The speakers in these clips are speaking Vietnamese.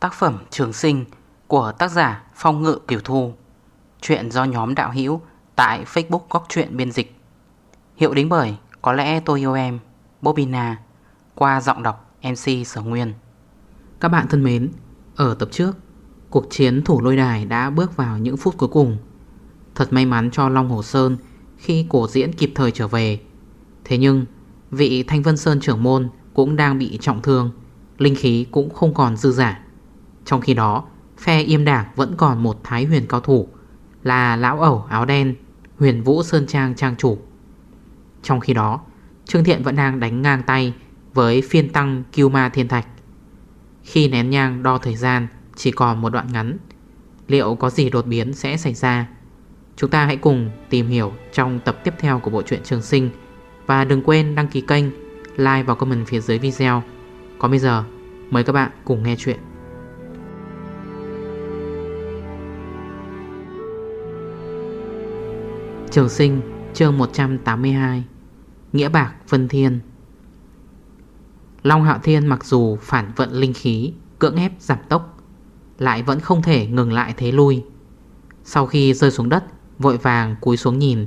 Tác phẩm Trường Sinh của tác giả Phong Ngự Kiều Thu. Chuyện do nhóm đạo hữu tại Facebook Góc Chuyện Biên Dịch. Hiệu đính bởi Có lẽ tôi yêu em, Bobina, Qua giọng đọc MC Sở Nguyên. Các bạn thân mến, Ở tập trước, Cuộc chiến thủ lôi đài đã bước vào những phút cuối cùng. Thật may mắn cho Long Hồ Sơn Khi cổ diễn kịp thời trở về. Thế nhưng, Vị Thanh Vân Sơn trưởng môn Cũng đang bị trọng thương, Linh khí cũng không còn dư giả trong khi đó, Phe im đảng vẫn còn một thái huyền cao thủ, Là lão ẩu áo đen, Huyền Vũ Sơn Trang Trang chủ. Trong khi đó, Trương Thiện vẫn đang đánh ngang tay Với phiên tăng Kiêu Ma Thiên Thạch. Khi nén nhang đo thời gian Chỉ còn một đoạn ngắn, Liệu có gì đột biến sẽ xảy ra? Chúng ta hãy cùng tìm hiểu Trong tập tiếp theo của bộ truyện Trường Sinh. Và đừng quên đăng ký kênh, Like và comment phía dưới video. Còn bây giờ, mời các bạn cùng nghe chuyện. Trường sinh, chương 182 Nghĩa bạc, Vân Thiên. Long Hạo Thiên mặc dù phản vận linh khí, Cưỡng ép giảm tốc, Lại vẫn không thể ngừng lại thế lui. Sau khi rơi xuống đất, Vội vàng cúi xuống nhìn,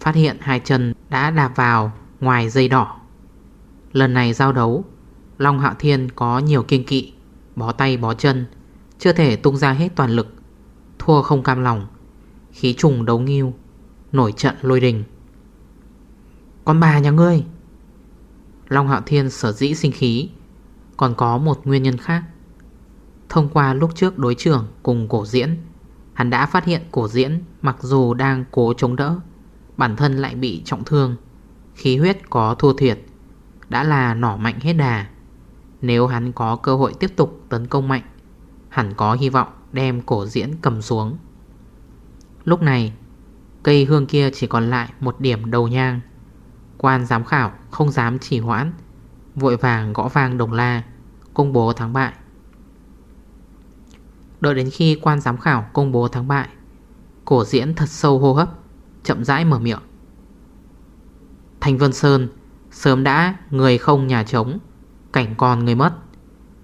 Phát hiện hai chân đã đạp vào Ngoài dây đỏ. Lần này giao đấu, Long Hạo Thiên có nhiều kiên kỵ, Bó tay bó chân, Chưa thể tung ra hết toàn lực, Thua không cam lòng, Khí trùng đấu nghiêu. Nổi trận lôi đình. Con bà nhà ngươi? Long Hạo Thiên sở dĩ sinh khí, Còn có một nguyên nhân khác. Thông qua lúc trước đối trưởng cùng cổ diễn, Hắn đã phát hiện cổ diễn Mặc dù đang cố chống đỡ, Bản thân lại bị trọng thương, Khí huyết có thua thiệt, Đã là nỏ mạnh hết đà. Nếu hắn có cơ hội tiếp tục tấn công mạnh Hẳn có hy vọng đem cổ diễn cầm xuống. Lúc này Cây hương kia chỉ còn lại một điểm đầu nhang. Quan giám khảo không dám chỉ hoãn, Vội vàng gõ vang đồng la, Công bố thắng bại. Đợi đến khi quan giám khảo công bố thắng bại, Cổ diễn thật sâu hô hấp, Chậm rãi mở miệng. Thanh Vân Sơn, Sớm đã người không nhà trống, Cảnh còn người mất.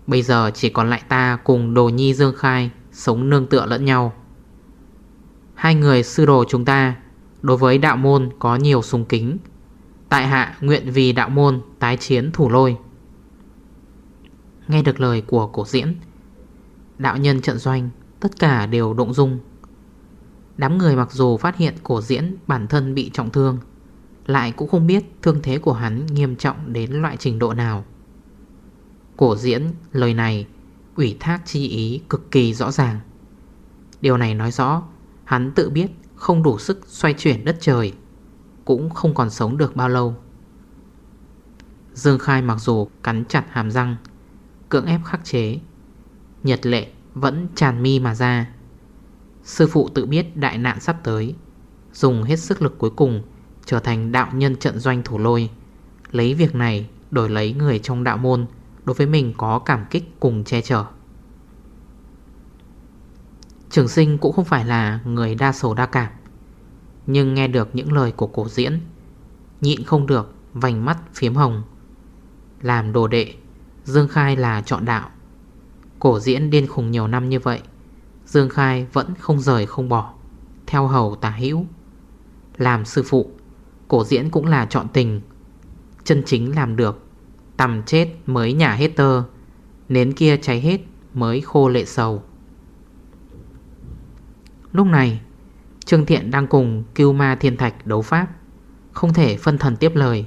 Bây giờ chỉ còn lại ta cùng Đồ Nhi Dương Khai Sống nương tựa lẫn nhau. Hai người sư đồ chúng ta Đối với đạo môn có nhiều sùng kính. Tại hạ nguyện vì đạo môn Tái chiến thủ lôi. Nghe được lời của cổ diễn, Đạo nhân trận doanh Tất cả đều động dung. Đám người mặc dù phát hiện cổ diễn Bản thân bị trọng thương, Lại cũng không biết thương thế của hắn Nghiêm trọng đến loại trình độ nào. Cổ diễn lời này Ủy thác chi ý cực kỳ rõ ràng. Điều này nói rõ Hắn tự biết không đủ sức xoay chuyển đất trời, Cũng không còn sống được bao lâu. Dương Khai mặc dù cắn chặt hàm răng, Cưỡng ép khắc chế, Nhật lệ vẫn tràn mi mà ra. Sư phụ tự biết đại nạn sắp tới, Dùng hết sức lực cuối cùng Trở thành đạo nhân trận doanh thủ lôi, Lấy việc này đổi lấy người trong đạo môn Đối với mình có cảm kích cùng che chở. Trường sinh cũng không phải là người đa sầu đa cảm. Nhưng nghe được những lời của cổ diễn, Nhịn không được, vành mắt phiếm hồng. Làm đồ đệ, Dương Khai là chọn đạo. Cổ diễn điên khùng nhiều năm như vậy, Dương Khai vẫn không rời không bỏ, Theo hầu tả hữu. Làm sư phụ, Cổ diễn cũng là chọn tình. Chân chính làm được Tầm chết mới nhả hết tơ, Nến kia cháy hết mới khô lệ sầu. Lúc này, Trương Thiện đang cùng Cưu Ma Thiên Thạch đấu pháp, Không thể phân thần tiếp lời.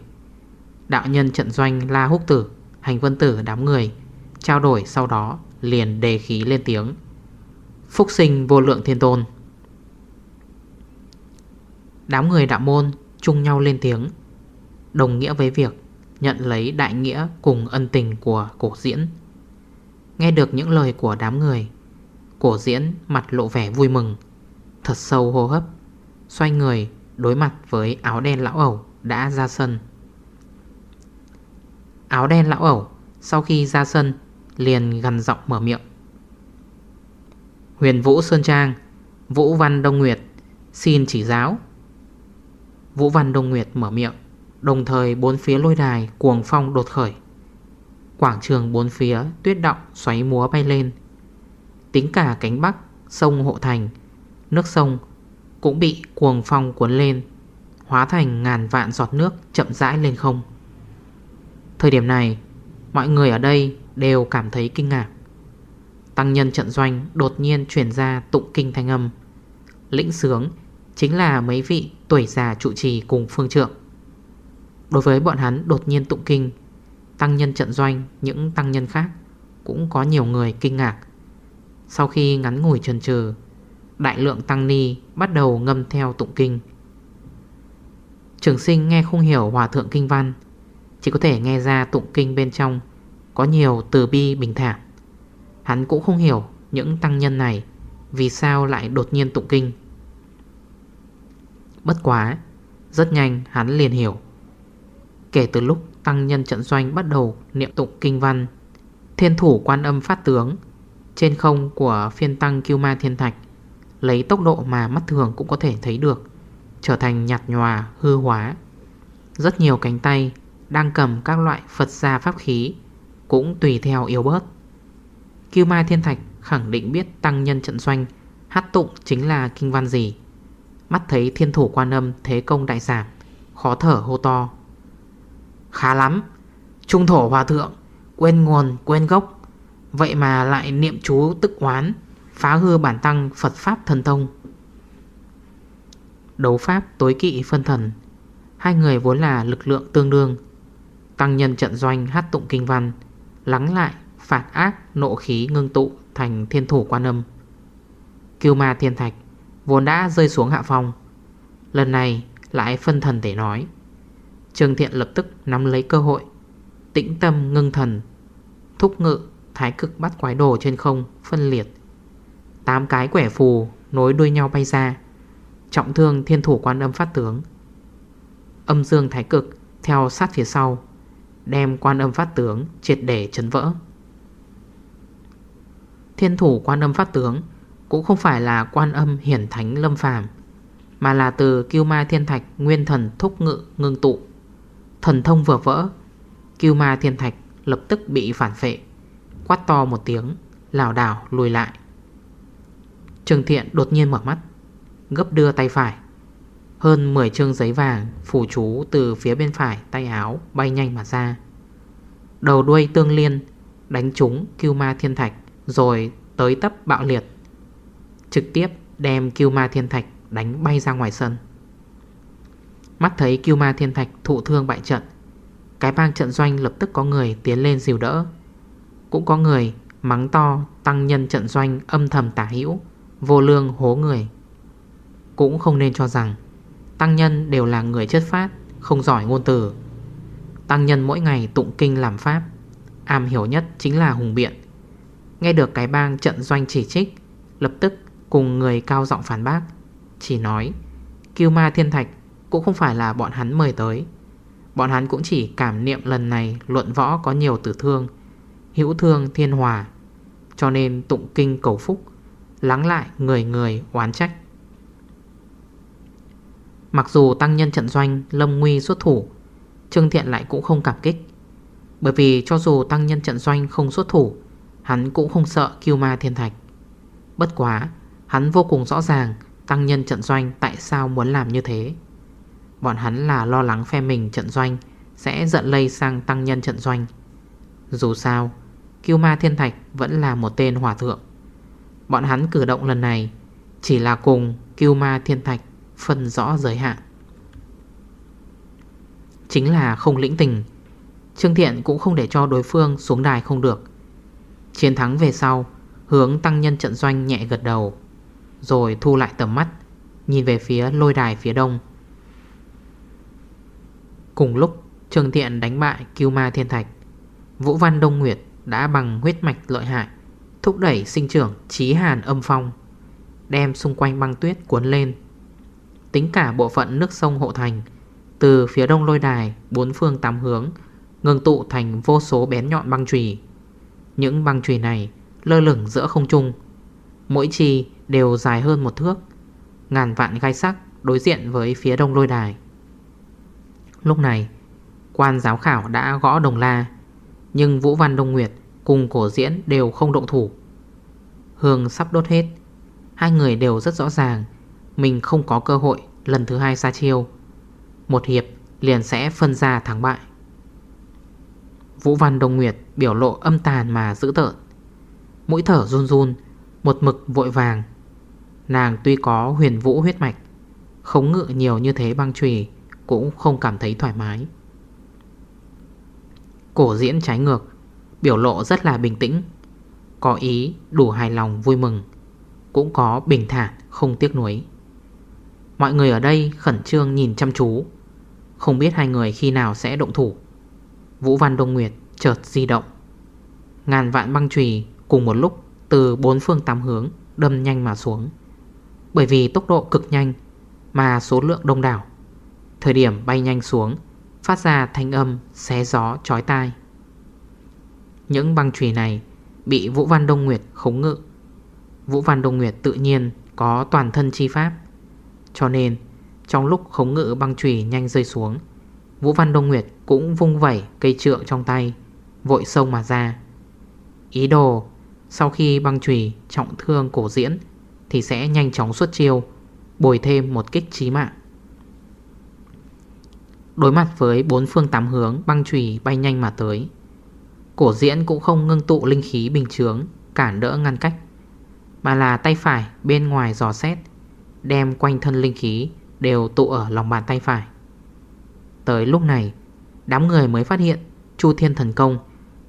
Đạo nhân trận doanh La Húc Tử, Hành Vân Tử đám người, Trao đổi sau đó liền đề khí lên tiếng. Phúc sinh vô lượng thiên tôn. Đám người đạo môn chung nhau lên tiếng, Đồng nghĩa với việc Nhận lấy đại nghĩa cùng ân tình của cổ diễn. Nghe được những lời của đám người, Cổ diễn mặt lộ vẻ vui mừng. Thật sâu hô hấp, Xoay người đối mặt với áo đen lão ẩu đã ra sân. Áo đen lão ẩu Sau khi ra sân Liền gần giọng mở miệng. Huyền Vũ Sơn Trang, Vũ Văn Đông Nguyệt, Xin chỉ giáo. Vũ Văn Đông Nguyệt mở miệng, Đồng thời bốn phía lôi đài cuồng phong đột khởi. Quảng trường bốn phía tuyết động xoáy múa bay lên. Tính cả cánh bắc Sông Hộ Thành Nước sông cũng bị cuồng phong cuốn lên, Hóa thành ngàn vạn giọt nước chậm rãi lên không. Thời điểm này, Mọi người ở đây đều cảm thấy kinh ngạc. Tăng nhân trận doanh đột nhiên chuyển ra tụng kinh thanh âm. Lĩnh sướng chính là mấy vị tuổi già trụ trì cùng phương trượng. Đối với bọn hắn đột nhiên tụng kinh, Tăng nhân trận doanh, những tăng nhân khác Cũng có nhiều người kinh ngạc. Sau khi ngắn ngủi trần trừ Đại lượng tăng ni bắt đầu ngâm theo tụng kinh. Trường sinh nghe không hiểu hòa thượng kinh văn, Chỉ có thể nghe ra tụng kinh bên trong Có nhiều từ bi bình thản. Hắn cũng không hiểu những tăng nhân này Vì sao lại đột nhiên tụng kinh. Bất quá, Rất nhanh hắn liền hiểu. Kể từ lúc tăng nhân trận doanh bắt đầu niệm tụng kinh văn, Thiên thủ quan âm phát tướng Trên không của phiên tăng Kiêu Ma Thiên Thạch Lấy tốc độ mà mắt thường cũng có thể thấy được, Trở thành nhạt nhòa, hư hóa. Rất nhiều cánh tay Đang cầm các loại Phật gia pháp khí Cũng tùy theo yếu bớt. Kiêu Mai Thiên Thạch khẳng định biết tăng nhân trận doanh, Hát tụng chính là kinh văn gì. Mắt thấy thiên thủ quan âm, thế công đại giảm, Khó thở hô to. Khá lắm, Trung thổ hòa thượng, Quên nguồn, quên gốc. Vậy mà lại niệm chú tức oán. Phá hư bản tăng Phật Pháp thần thông Đấu Pháp tối kỵ phân thần. Hai người vốn là lực lượng tương đương. Tăng nhân trận doanh hát tụng kinh văn, Lắng lại phạt ác nộ khí ngưng tụ Thành thiên thủ quan âm. Kiêu ma thiên thạch Vốn đã rơi xuống hạ phong. Lần này lại phân thần để nói. Trương Thiện lập tức nắm lấy cơ hội, Tĩnh tâm ngưng thần, Thúc ngự thái cực bắt quái đồ trên không Phân liệt. Tám cái quẻ phù nối đuôi nhau bay ra. Trọng thương thiên thủ quan âm phát tướng. Âm dương thái cực Theo sát phía sau, Đem quan âm phát tướng triệt để chấn vỡ. Thiên thủ quan âm phát tướng Cũng không phải là quan âm hiển thánh lâm phàm, Mà là từ kiêu ma thiên thạch Nguyên thần thúc ngự ngưng tụ. Thần thông vừa vỡ, Kiêu ma thiên thạch lập tức bị phản phệ, Quát to một tiếng Lào đảo lùi lại. Trường thiện đột nhiên mở mắt, Gấp đưa tay phải. Hơn 10 chương giấy vàng Phủ chú từ phía bên phải tay áo Bay nhanh mà ra. Đầu đuôi tương liên, Đánh trúng kiêu ma thiên thạch, Rồi tới tấp bạo liệt. Trực tiếp đem kiêu ma thiên thạch Đánh bay ra ngoài sân. Mắt thấy kiêu ma thiên thạch thụ thương bại trận, Cái bang trận doanh lập tức có người tiến lên dìu đỡ. Cũng có người mắng to tăng nhân trận doanh âm thầm tả hữu. Vô lương hố người. Cũng không nên cho rằng, Tăng nhân đều là người chất phát, Không giỏi ngôn từ. Tăng nhân mỗi ngày tụng kinh làm pháp, Am hiểu nhất chính là hùng biện. Nghe được cái bang trận doanh chỉ trích, Lập tức cùng người cao giọng phản bác, Chỉ nói, Kiêu ma thiên thạch cũng không phải là bọn hắn mời tới. Bọn hắn cũng chỉ cảm niệm lần này Luận võ có nhiều tử thương, Hữu thương thiên hòa, Cho nên tụng kinh cầu phúc Lắng lại, người người oán trách. Mặc dù tăng nhân trận doanh, Lâm Nguy xuất thủ, Trương Thiện lại cũng không cảm kích. Bởi vì cho dù tăng nhân trận doanh không xuất thủ, Hắn cũng không sợ kiêu ma thiên thạch. Bất quá, Hắn vô cùng rõ ràng Tăng nhân trận doanh tại sao muốn làm như thế. Bọn hắn là lo lắng phe mình trận doanh Sẽ giận lây sang tăng nhân trận doanh. Dù sao, Kiêu ma thiên thạch vẫn là một tên hòa thượng. Bọn hắn cử động lần này Chỉ là cùng Kiêu ma thiên thạch Phân rõ giới hạn. Chính là không lĩnh tình, Trương Thiện cũng không để cho đối phương xuống đài không được. Chiến thắng về sau, Hướng tăng nhân trận doanh nhẹ gật đầu, Rồi thu lại tầm mắt, Nhìn về phía lôi đài phía đông. Cùng lúc, Trương Thiện đánh bại Kiêu Ma Thiên Thạch, Vũ Văn Đông Nguyệt đã bằng huyết mạch lợi hại. Thúc đẩy sinh trưởng trí hàn, âm phong, Đem xung quanh băng tuyết cuốn lên. Tính cả bộ phận nước sông hộ thành, Từ phía đông lôi đài, Bốn phương tám hướng Ngừng tụ thành vô số bén nhọn băng trùy Những băng trùy này Lơ lửng giữa không trung. Mỗi chi đều dài hơn một thước, Ngàn vạn gai sắc đối diện với phía đông lôi đài. Lúc này, Quan giáo khảo đã gõ đồng la, Nhưng Vũ Văn Đông Nguyệt Cùng cổ diễn đều không động thủ. Hương sắp đốt hết. Hai người đều rất rõ ràng, Mình không có cơ hội lần thứ hai ra chiêu. Một hiệp liền sẽ phân ra thắng bại. Vũ Văn Đông Nguyệt biểu lộ âm tàn mà dữ tợn. Mũi thở run run, Một mực vội vàng. Nàng tuy có huyền vũ huyết mạch, Khống ngự nhiều như thế băng trùy Cũng không cảm thấy thoải mái. Cổ diễn trái ngược Biểu lộ rất là bình tĩnh. Có ý đủ hài lòng vui mừng, Cũng có bình thản, không tiếc nuối. Mọi người ở đây khẩn trương nhìn chăm chú. Không biết hai người khi nào sẽ động thủ. Vũ Văn Đông Nguyệt chợt di động. Ngàn vạn băng trùy cùng một lúc Từ bốn phương tám hướng đâm nhanh mà xuống. Bởi vì tốc độ cực nhanh Mà số lượng đông đảo. Thời điểm bay nhanh xuống, Phát ra thanh âm xé gió chói tai. Những băng chùy này Bị Vũ Văn Đông Nguyệt khống ngự. Vũ Văn Đông Nguyệt tự nhiên Có toàn thân chi pháp, Cho nên trong lúc khống ngự băng chùy nhanh rơi xuống, Vũ Văn Đông Nguyệt cũng vung vẩy cây trượng trong tay, Vội sông mà ra. Ý đồ, Sau khi băng chùy trọng thương cổ diễn Thì sẽ nhanh chóng xuất chiêu, Bồi thêm một kích trí mạng. Đối mặt với bốn phương tám hướng Băng chùy bay nhanh mà tới Cổ diễn cũng không ngưng tụ linh khí bình chướng Cản đỡ ngăn cách, Mà là tay phải bên ngoài giò xét, Đem quanh thân linh khí Đều tụ ở lòng bàn tay phải. Tới lúc này, Đám người mới phát hiện Chu Thiên Thần Công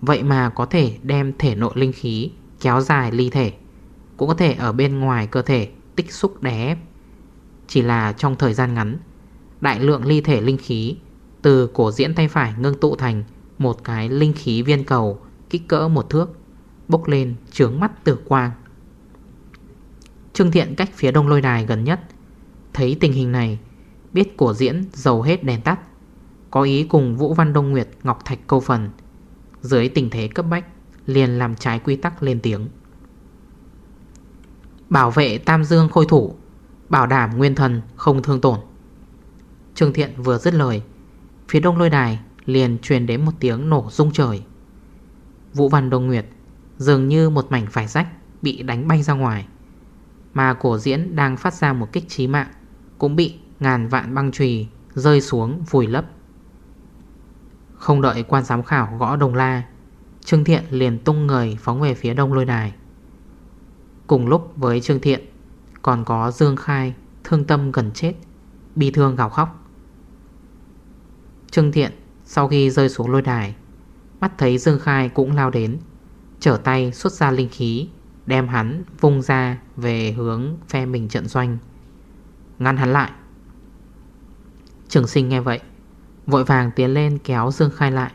Vậy mà có thể đem thể nội linh khí Kéo dài ly thể, Cũng có thể ở bên ngoài cơ thể Tích xúc đè ép. Chỉ là trong thời gian ngắn, Đại lượng ly thể linh khí Từ cổ diễn tay phải ngưng tụ thành một cái linh khí viên cầu, Kích cỡ một thước, Bốc lên trướng mắt tử quang. Trương Thiện cách phía đông lôi đài gần nhất, Thấy tình hình này, Biết cổ diễn dầu hết đèn tắt, Có ý cùng Vũ Văn Đông Nguyệt, Ngọc Thạch câu phần, Dưới tình thế cấp bách, Liền làm trái quy tắc lên tiếng. Bảo vệ Tam Dương khôi thủ, Bảo đảm nguyên thần không thương tổn. Trương Thiện vừa dứt lời, Phía đông lôi đài liền truyền đến một tiếng nổ rung trời. Vũ Văn Đông Nguyệt Dường như một mảnh phải rách Bị đánh bay ra ngoài, Mà cổ diễn đang phát ra một kích trí mạng Cũng bị ngàn vạn băng trùy Rơi xuống vùi lấp. Không đợi quan giám khảo gõ đồng la, Trương Thiện liền tung người phóng về phía đông lôi đài. Cùng lúc với Trương Thiện, Còn có Dương Khai, Thương tâm gần chết, Bi thương gào khóc. Trương Thiện sau khi rơi xuống lôi đài, Mắt thấy Dương Khai cũng lao đến, Trở tay xuất ra linh khí, Đem hắn vung ra Về hướng phe mình trận doanh. Ngăn hắn lại. Trường sinh nghe vậy, Vội vàng tiến lên kéo Dương Khai lại.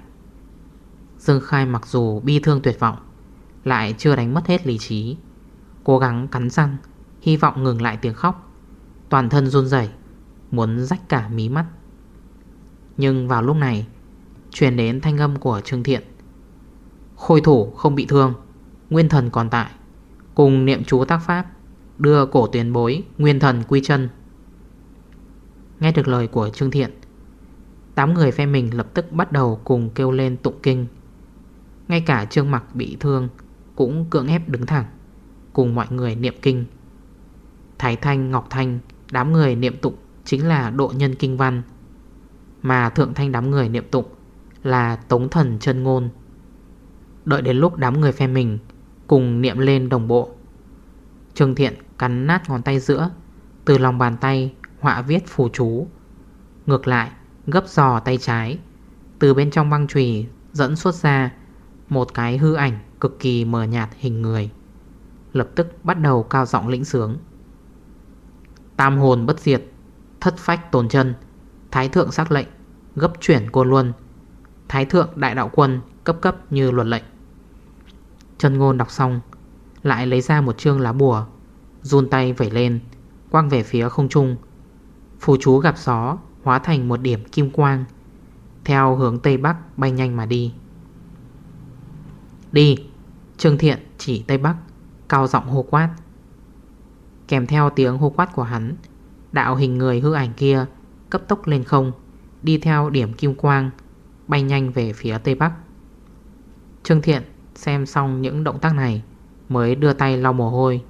Dương Khai mặc dù bi thương tuyệt vọng, Lại chưa đánh mất hết lý trí, Cố gắng cắn răng, Hy vọng ngừng lại tiếng khóc. Toàn thân run rẩy, Muốn rách cả mí mắt. Nhưng vào lúc này Truyền đến thanh âm của Trương Thiện. Khôi thủ không bị thương Nguyên thần còn tại. Cùng niệm chú tác pháp Đưa cổ tuyển bối Nguyên thần quy chân. Nghe được lời của Trương Thiện Tám người phe mình lập tức bắt đầu cùng kêu lên tụng kinh. Ngay cả Trương Mặc bị thương Cũng cưỡng ép đứng thẳng Cùng mọi người niệm kinh. Thái Thanh, Ngọc Thanh Đám người niệm tụng chính là độ nhân kinh văn. Mà Thượng Thanh đám người niệm tụng là Tống Thần chân Ngôn Đợi đến lúc đám người phe mình Cùng niệm lên đồng bộ, Trương Thiện cắn nát ngón tay giữa, Từ lòng bàn tay họa viết phù chú, Ngược lại gấp giò tay trái, Từ bên trong băng chùy dẫn xuất ra Một cái hư ảnh cực kỳ mờ nhạt hình người, Lập tức bắt đầu cao giọng lĩnh sướng Tam hồn bất diệt, Thất phách tồn chân, Thái thượng xác lệnh Gấp chuyển cô luôn. Thái thượng đại đạo quân cấp cấp như luật lệnh. Chân ngôn đọc xong, Lại lấy ra một chương lá bùa, Run tay vẩy lên Quang về phía không trung. Phù chú gặp gió, Hóa thành một điểm kim quang, Theo hướng Tây Bắc bay nhanh mà đi. Đi, Trương Thiện chỉ Tây Bắc, Cao giọng hô quát. Kèm theo tiếng hô quát của hắn, Đạo hình người hư ảnh kia Cấp tốc lên không, Đi theo điểm kim quang Bay nhanh về phía Tây Bắc. Trương Thiện xem xong những động tác này Mới đưa tay lau mồ hôi,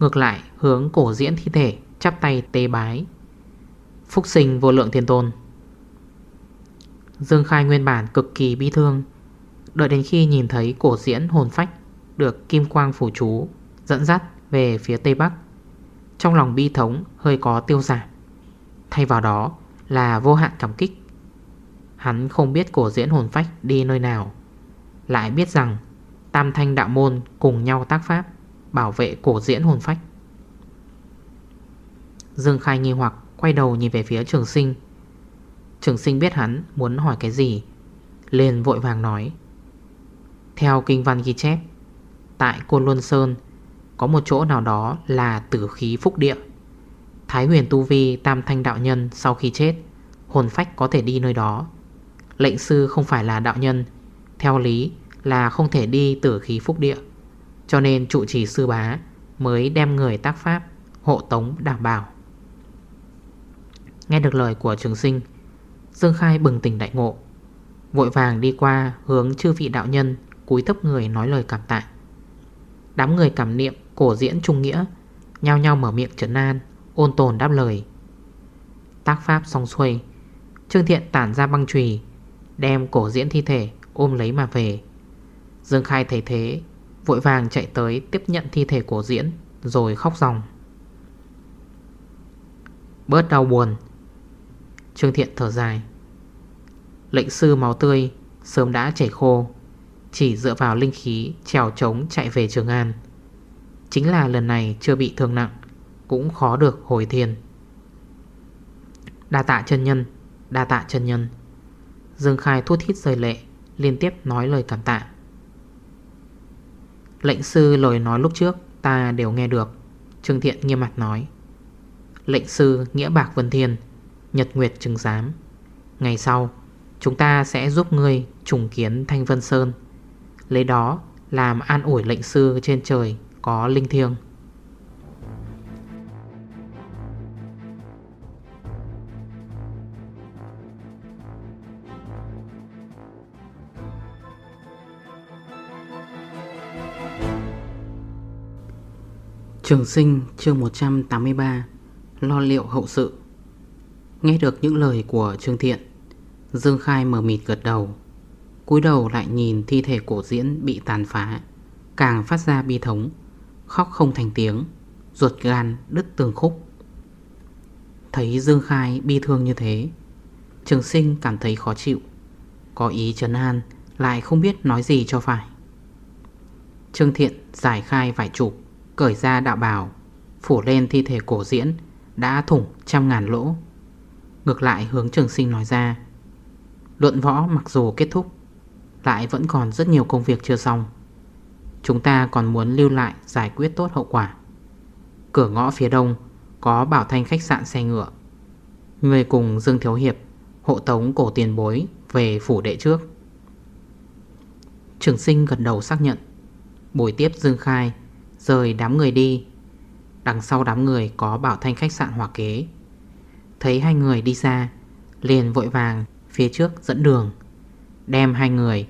Ngược lại hướng cổ diễn thi thể Chắp tay tế bái. Phúc sinh vô lượng thiên tôn. Dương Khai nguyên bản cực kỳ bi thương, Đợi đến khi nhìn thấy cổ diễn hồn phách Được kim quang phủ chú Dẫn dắt về phía tây bắc, Trong lòng bi thống hơi có tiêu giảm. Thay vào đó là vô hạn cảm kích. Hắn không biết cổ diễn hồn phách đi nơi nào. Lại biết rằng, Tam thanh đạo môn cùng nhau tác pháp, Bảo vệ cổ diễn hồn phách. Dương Khai nghi hoặc, Quay đầu nhìn về phía trường sinh. Trường sinh biết hắn muốn hỏi cái gì, liền vội vàng nói. Theo kinh văn ghi chép, Tại Côn Luân Sơn, Có một chỗ nào đó là tử khí phúc địa. Thái huyền tu vi tam thanh đạo nhân sau khi chết, Hồn phách có thể đi nơi đó. Lệnh sư không phải là đạo nhân. Theo lý là không thể đi tử khí phúc địa. Cho nên trụ trì sư bá Mới đem người tác pháp, Hộ tống đảm bảo. Nghe được lời của trường sinh, Dương Khai bừng tỉnh đại ngộ. Vội vàng đi qua hướng chư vị đạo nhân, Cúi thấp người nói lời cảm tạ. Đám người cảm niệm cổ diễn trung nghĩa, Nhao nhau mở miệng trấn an, Ôn tồn đáp lời. Tác pháp xong xuôi, Trương Thiện tản ra băng trùy Đem cổ diễn thi thể ôm lấy mà về. Dương Khai thấy thế, Vội vàng chạy tới tiếp nhận thi thể cổ diễn, Rồi khóc ròng Bớt đau buồn. Trương Thiện thở dài. Lệnh sư máu tươi Sớm đã chảy khô, Chỉ dựa vào linh khí trèo trống chạy về Trường An. Chính là lần này chưa bị thương nặng, Cũng khó được hồi thiền. Đa tạ chân nhân, Đa tạ chân nhân. Dương Khai thút thít rời lệ, Liên tiếp nói lời cảm tạ. Lệnh sư lời nói lúc trước Ta đều nghe được, Trương Thiện nghiêm mặt nói. Lệnh sư nghĩa bạc vân thiên, Nhật Nguyệt trừng giám, Ngày sau, chúng ta sẽ giúp ngươi trùng kiến Thanh Vân Sơn. Lấy đó làm an ủi lệnh sư trên trời có linh thiêng. Trường sinh, chương 183 Lo liệu hậu sự. Nghe được những lời của Trương Thiện, Dương Khai mở mịt gật đầu, cúi đầu lại nhìn thi thể cổ diễn bị tàn phá, Càng phát ra bi thống, Khóc không thành tiếng, Ruột gan đứt tường khúc. Thấy Dương Khai bi thương như thế, Trường sinh cảm thấy khó chịu, Có ý trấn an, Lại không biết nói gì cho phải. Trương Thiện giải khai vải chụp Cởi ra đạo bào, Phủ lên thi thể cổ diễn, Đã thủng trăm ngàn lỗ. Ngược lại hướng trường sinh nói ra, Luận võ mặc dù kết thúc, Lại vẫn còn rất nhiều công việc chưa xong. Chúng ta còn muốn lưu lại giải quyết tốt hậu quả. Cửa ngõ phía đông Có bảo thanh khách sạn xe ngựa. Người cùng Dương Thiếu Hiệp, Hộ tống cổ tiền bối Về phủ đệ trước. Trường sinh gật đầu xác nhận. Buổi tiếp Dương Khai Rời đám người đi. Đằng sau đám người có bảo thanh khách sạn hòa kế. Thấy hai người đi ra, Liền vội vàng phía trước dẫn đường Đem hai người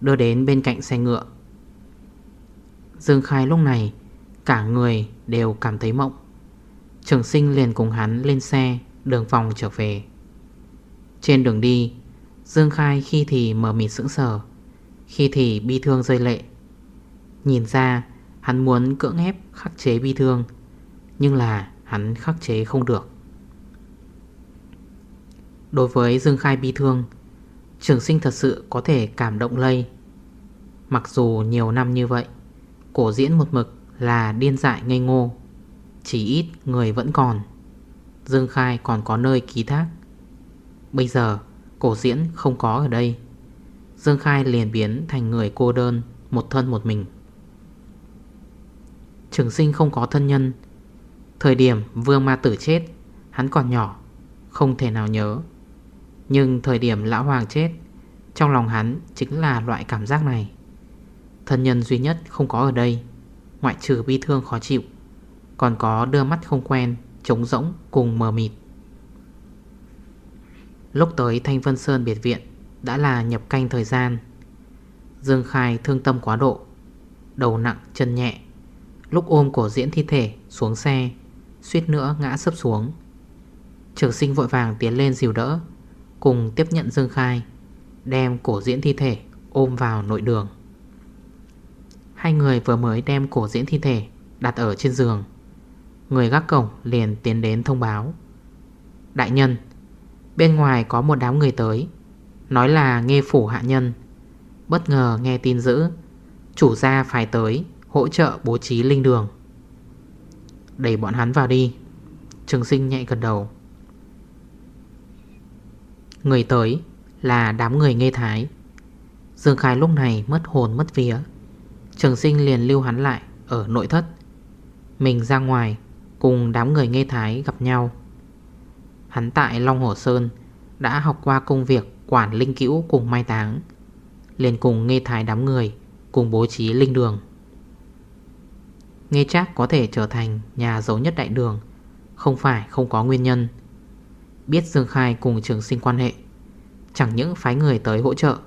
đưa đến bên cạnh xe ngựa. Dương Khai lúc này Cả người đều cảm thấy mộng. Trường sinh liền cùng hắn lên xe Đường vòng trở về. Trên đường đi Dương Khai khi thì mở mịt sững sờ Khi thì bi thương rơi lệ. Nhìn ra Hắn muốn cưỡng ép khắc chế bi thương, Nhưng là hắn khắc chế không được. Đối với Dương Khai bi thương, Trường sinh thật sự có thể cảm động lây. Mặc dù nhiều năm như vậy, Cổ diễn một mực là điên dại ngây ngô, Chỉ ít người vẫn còn. Dương Khai còn có nơi ký thác. Bây giờ, cổ diễn không có ở đây. Dương Khai liền biến thành người cô đơn, Một thân một mình. Trường sinh không có thân nhân. Thời điểm vương ma tử chết, Hắn còn nhỏ, Không thể nào nhớ. Nhưng thời điểm lão hoàng chết, Trong lòng hắn chính là loại cảm giác này. Thân nhân duy nhất không có ở đây, Ngoại trừ bi thương khó chịu, Còn có đưa mắt không quen, Trống rỗng cùng mờ mịt. Lúc tới Thanh Vân Sơn biệt viện, Đã là nhập canh thời gian. Dương Khai thương tâm quá độ, Đầu nặng chân nhẹ Lúc ôm cổ diễn thi thể, xuống xe, Suýt nữa ngã sấp xuống. Trường sinh vội vàng tiến lên dìu đỡ, Cùng tiếp nhận Dương Khai, Đem cổ diễn thi thể ôm vào nội đường. Hai người vừa mới đem cổ diễn thi thể Đặt ở trên giường. Người gác cổng liền tiến đến thông báo. Đại nhân, Bên ngoài có một đám người tới, Nói là nghe phủ hạ nhân. Bất ngờ nghe tin dữ, Chủ gia phải tới. Hỗ trợ bố trí linh đường. Đẩy bọn hắn vào đi. Trường sinh nhẹ gần đầu. Người tới là đám người nghe thái. Dương Khai lúc này mất hồn mất vía. Trường sinh liền lưu hắn lại Ở nội thất. Mình ra ngoài Cùng đám người nghe thái gặp nhau. Hắn tại Long Hồ Sơn Đã học qua công việc quản linh cữu cùng mai táng, liền cùng nghe thái đám người Cùng bố trí linh đường. Nghe chắc có thể trở thành nhà giấu nhất đại đường. Không phải không có nguyên nhân. Biết Dương Khai cùng trường sinh quan hệ, Chẳng những phái người tới hỗ trợ,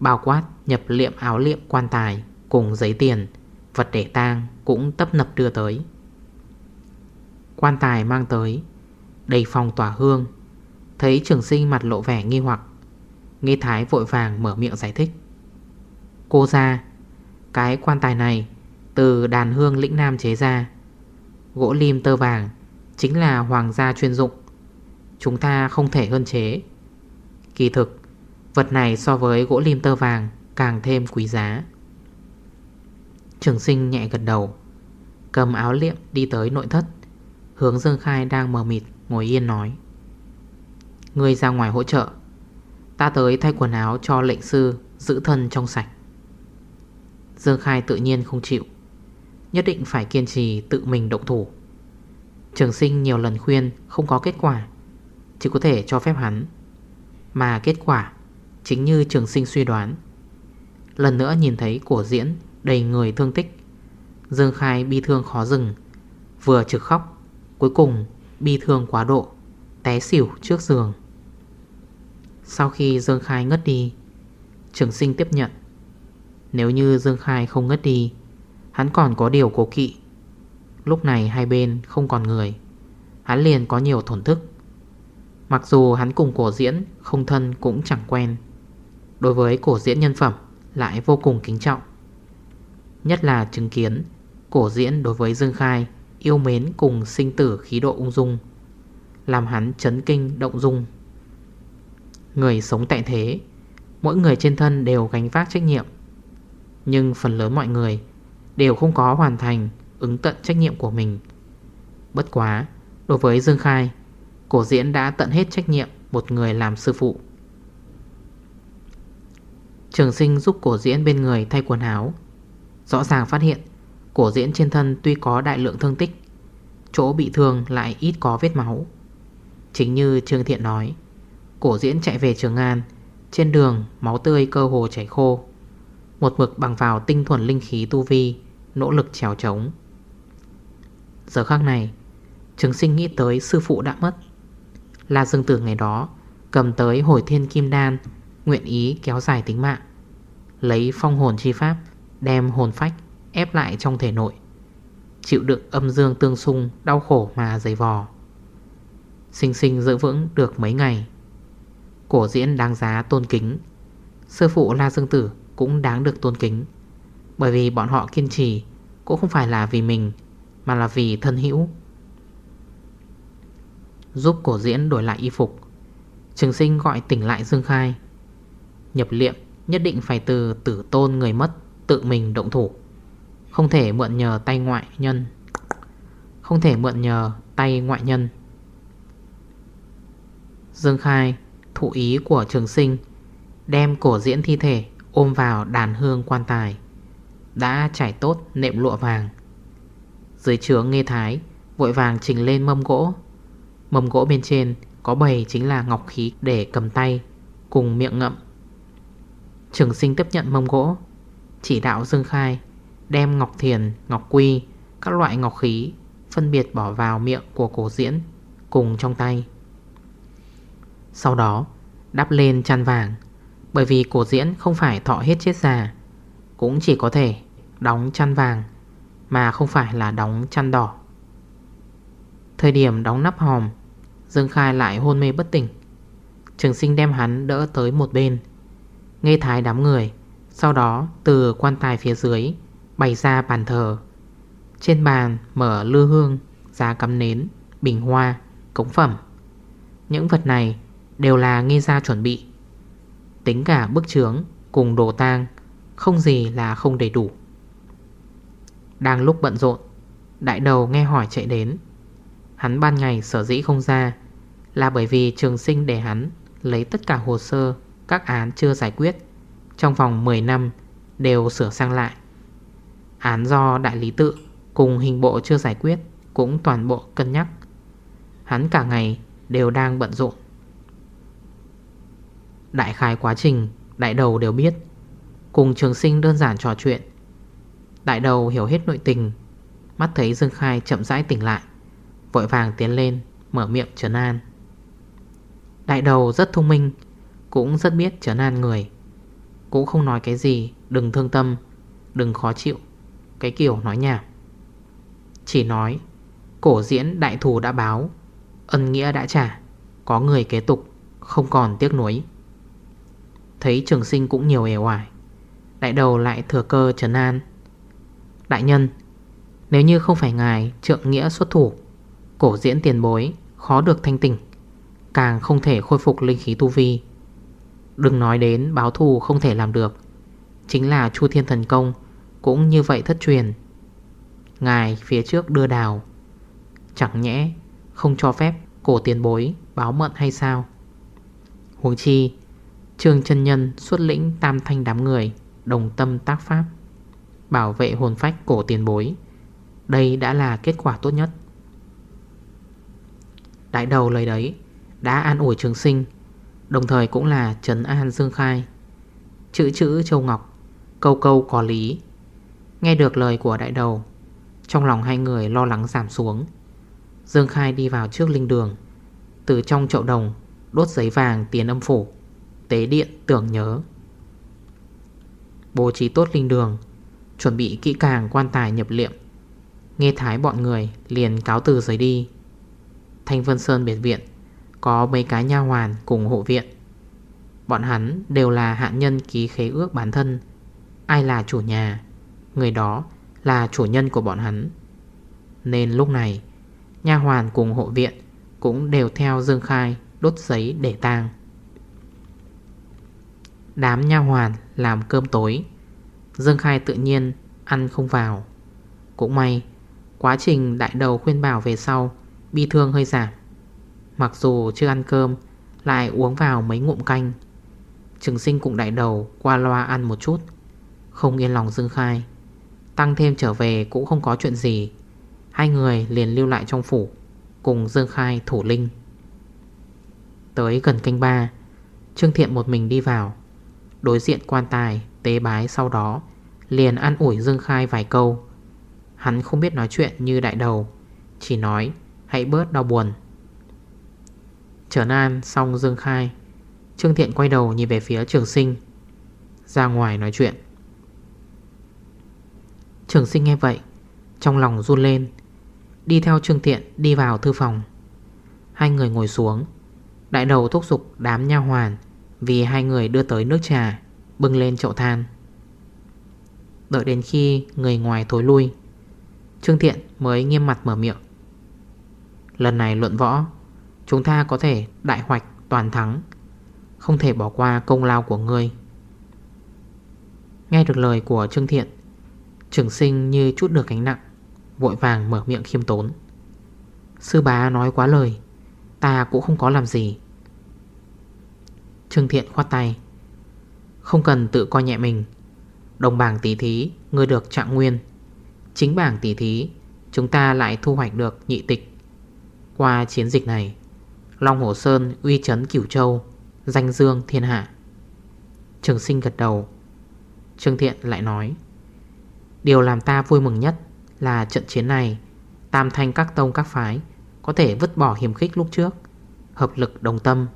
Bao quát nhập liệm áo liệm quan tài Cùng giấy tiền, Vật để tang cũng tấp nập đưa tới. Quan tài mang tới, Đầy phòng tỏa hương, Thấy trường sinh mặt lộ vẻ nghi hoặc. Nghi Thái vội vàng mở miệng giải thích. Cô ra, Cái quan tài này từ đàn hương lĩnh nam chế ra. Gỗ lim tơ vàng Chính là hoàng gia chuyên dụng. Chúng ta không thể hơn chế. Kỳ thực, Vật này so với gỗ lim tơ vàng Càng thêm quý giá. Trường sinh nhẹ gật đầu, Cầm áo liệm đi tới nội thất. Hướng Dương Khai đang mờ mịt, Ngồi yên nói. Người ra ngoài hỗ trợ. Ta tới thay quần áo cho lệnh sư Giữ thân trong sạch. Dương Khai tự nhiên không chịu. Nhất định phải kiên trì tự mình động thủ. Trường sinh nhiều lần khuyên Không có kết quả, Chỉ có thể cho phép hắn. Mà kết quả Chính như trường sinh suy đoán. Lần nữa nhìn thấy cổ diễn Đầy người thương tích, Dương Khai bi thương khó dừng, Vừa trực khóc, Cuối cùng bi thương quá độ, Té xỉu trước giường. Sau khi Dương Khai ngất đi, Trường sinh tiếp nhận. Nếu như Dương Khai không ngất đi Hắn còn có điều cố kỵ. Lúc này hai bên không còn người. Hắn liền có nhiều thổn thức. Mặc dù hắn cùng cổ diễn, Không thân cũng chẳng quen. Đối với cổ diễn nhân phẩm Lại vô cùng kính trọng. Nhất là chứng kiến, Cổ diễn đối với Dương Khai Yêu mến cùng sinh tử khí độ ung dung, Làm hắn chấn kinh động dung. Người sống tại thế, Mỗi người trên thân đều gánh vác trách nhiệm. Nhưng phần lớn mọi người Đều không có hoàn thành Ứng tận trách nhiệm của mình. Bất quá, Đối với Dương Khai, Cổ diễn đã tận hết trách nhiệm Một người làm sư phụ. Trường sinh giúp cổ diễn bên người thay quần áo. Rõ ràng phát hiện, Cổ diễn trên thân tuy có đại lượng thương tích, Chỗ bị thương lại ít có vết máu. Chính như Trương Thiện nói, Cổ diễn chạy về Trường An, Trên đường máu tươi cơ hồ chảy khô. Một mực bằng vào tinh thuần linh khí tu vi Nỗ lực trèo trống. Giờ khác này Trứng sinh nghĩ tới sư phụ đã mất. La Dương Tử ngày đó Cầm tới hồi thiên kim đan, Nguyện ý kéo dài tính mạng, Lấy phong hồn chi pháp, Đem hồn phách ép lại trong thể nội, Chịu đựng âm dương tương xung, Đau khổ mà dày vò. Sinh sinh giữ vững được mấy ngày. Cổ diễn đáng giá tôn kính. Sư phụ La Dương Tử Cũng đáng được tôn kính. Bởi vì bọn họ kiên trì, Cũng không phải là vì mình, Mà là vì thân hữu. Giúp cổ diễn đổi lại y phục, Trường sinh gọi tỉnh lại Dương Khai. Nhập liệm, nhất định phải từ tử tôn người mất, Tự mình động thủ. Không thể mượn nhờ tay ngoại nhân. Không thể mượn nhờ tay ngoại nhân. Dương Khai, Thụ ý của trường sinh, Đem cổ diễn thi thể Ôm vào đàn hương quan tài. Đã trải tốt nệm lụa vàng. Dưới trướng nghe thái Vội vàng trình lên mâm gỗ. Mâm gỗ bên trên Có bầy chính là ngọc khí để cầm tay Cùng miệng ngậm. Trường sinh tiếp nhận mâm gỗ Chỉ đạo Dương Khai Đem ngọc thiền, ngọc quy Các loại ngọc khí Phân biệt bỏ vào miệng của cổ diễn Cùng trong tay. Sau đó đắp lên chăn vàng Bởi vì cổ diễn không phải thọ hết chết già Cũng chỉ có thể đóng chăn vàng Mà không phải là đóng chăn đỏ. Thời điểm đóng nắp hòm Dương Khai lại hôn mê bất tỉnh. Trường sinh đem hắn đỡ tới một bên Nghe thái đám người Sau đó từ quan tài phía dưới Bày ra bàn thờ. Trên bàn mở lư hương Giá cắm nến, bình hoa, cống phẩm. Những vật này đều là nghi ra chuẩn bị. Tính cả bức chướng cùng đồ tang Không gì là không đầy đủ. Đang lúc bận rộn. Đại đầu nghe hỏi chạy đến. Hắn ban ngày sở dĩ không ra Là bởi vì trường sinh để hắn Lấy tất cả hồ sơ, Các án chưa giải quyết. Trong vòng 10 năm đều sửa sang lại. Án do đại lý tự Cùng hình bộ chưa giải quyết Cũng toàn bộ cân nhắc. Hắn cả ngày đều đang bận rộn. Đại khai quá trình, Đại đầu đều biết. Cùng trường sinh đơn giản trò chuyện Đại đầu hiểu hết nội tình. Mắt thấy Dương Khai chậm rãi tỉnh lại. Vội vàng tiến lên, Mở miệng trấn an. Đại đầu rất thông minh, Cũng rất biết trấn an người. Cũng không nói cái gì, Đừng thương tâm, Đừng khó chịu. Cái kiểu nói nhảm. Chỉ nói, Cổ diễn đại thù đã báo, Ân nghĩa đã trả, Có người kế tục, Không còn tiếc nuối. Thấy trường sinh cũng nhiều ề hoài Đại đầu lại thừa cơ trấn an. Đại nhân, Nếu như không phải ngài trượng nghĩa xuất thủ, Cổ diễn tiền bối Khó được thanh tỉnh, Càng không thể khôi phục linh khí tu vi. Đừng nói đến báo thù không thể làm được, Chính là Chu Thiên Thần Công Cũng như vậy thất truyền. Ngài phía trước đưa đào, Chẳng nhẽ Không cho phép cổ tiền bối Báo mận hay sao? Huống chi, Trương chân nhân xuất lĩnh tam thanh đám người, Đồng tâm tác pháp. Bảo vệ hồn phách cổ tiền bối. Đây đã là kết quả tốt nhất. Đại đầu lời đấy Đã an ủi trường sinh, Đồng thời cũng là trấn an Dương Khai. Chữ chữ Châu Ngọc, Câu câu có lý. Nghe được lời của đại đầu, Trong lòng hai người lo lắng giảm xuống. Dương Khai đi vào trước linh đường, Từ trong chậu đồng Đốt giấy vàng tiền âm phủ, Tế điện tưởng nhớ. Bố trí tốt linh đường Chuẩn bị kỹ càng quan tài nhập liệm. Nghe thái bọn người liền cáo từ rời đi. Thanh Vân Sơn biệt viện, Có mấy cái nha hoàn cùng hộ viện. Bọn hắn đều là hạn nhân ký khế ước bản thân. Ai là chủ nhà, Người đó là chủ nhân của bọn hắn. Nên lúc này, Nha hoàn cùng hộ viện Cũng đều theo Dương Khai Đốt giấy để tang. Đám nha hoàn làm cơm tối. Dương Khai tự nhiên ăn không vào. Cũng may, Quá trình đại đầu khuyên bảo về sau, Bi thương hơi giảm. Mặc dù chưa ăn cơm, Lại uống vào mấy ngụm canh. Trường sinh cũng đại đầu qua loa ăn một chút. Không yên lòng Dương Khai. Tăng thêm trở về cũng không có chuyện gì. Hai người liền lưu lại trong phủ, Cùng Dương Khai thủ linh. Tới gần canh ba, Trương Thiện một mình đi vào. Đối diện quan tài Tế bái sau đó, Liền ăn ủi Dương Khai vài câu. Hắn không biết nói chuyện như đại đầu, Chỉ nói, hãy bớt đau buồn. Trở nan xong Dương Khai, Trương Thiện quay đầu nhìn về phía trường sinh, Ra ngoài nói chuyện. Trường sinh nghe vậy, Trong lòng run lên, Đi theo Trương Thiện đi vào thư phòng. Hai người ngồi xuống, Đại đầu thúc giục đám nha hoàn Vì hai người đưa tới nước trà. Bưng lên chậu than. Đợi đến khi người ngoài thối lui, Trương Thiện mới nghiêm mặt mở miệng. Lần này luận võ, Chúng ta có thể đại hoạch toàn thắng, Không thể bỏ qua công lao của ngươi. Nghe được lời của Trương Thiện, Trường sinh như chút được cánh nặng, Vội vàng mở miệng khiêm tốn. Sư bá nói quá lời, Ta cũng không có làm gì. Trương Thiện khoát tay. Không cần tự coi nhẹ mình. Đồng bảng tỷ thí, Ngươi được trạng nguyên. Chính bảng tỷ thí, Chúng ta lại thu hoạch được nhị tịch. Qua chiến dịch này, Long Hồ Sơn uy chấn Cửu Châu, Danh dương thiên hạ. Trường sinh gật đầu. Trương Thiện lại nói, Điều làm ta vui mừng nhất Là trận chiến này, Tam thanh các tông các phái Có thể vứt bỏ hiểm khích lúc trước. Hợp lực đồng tâm,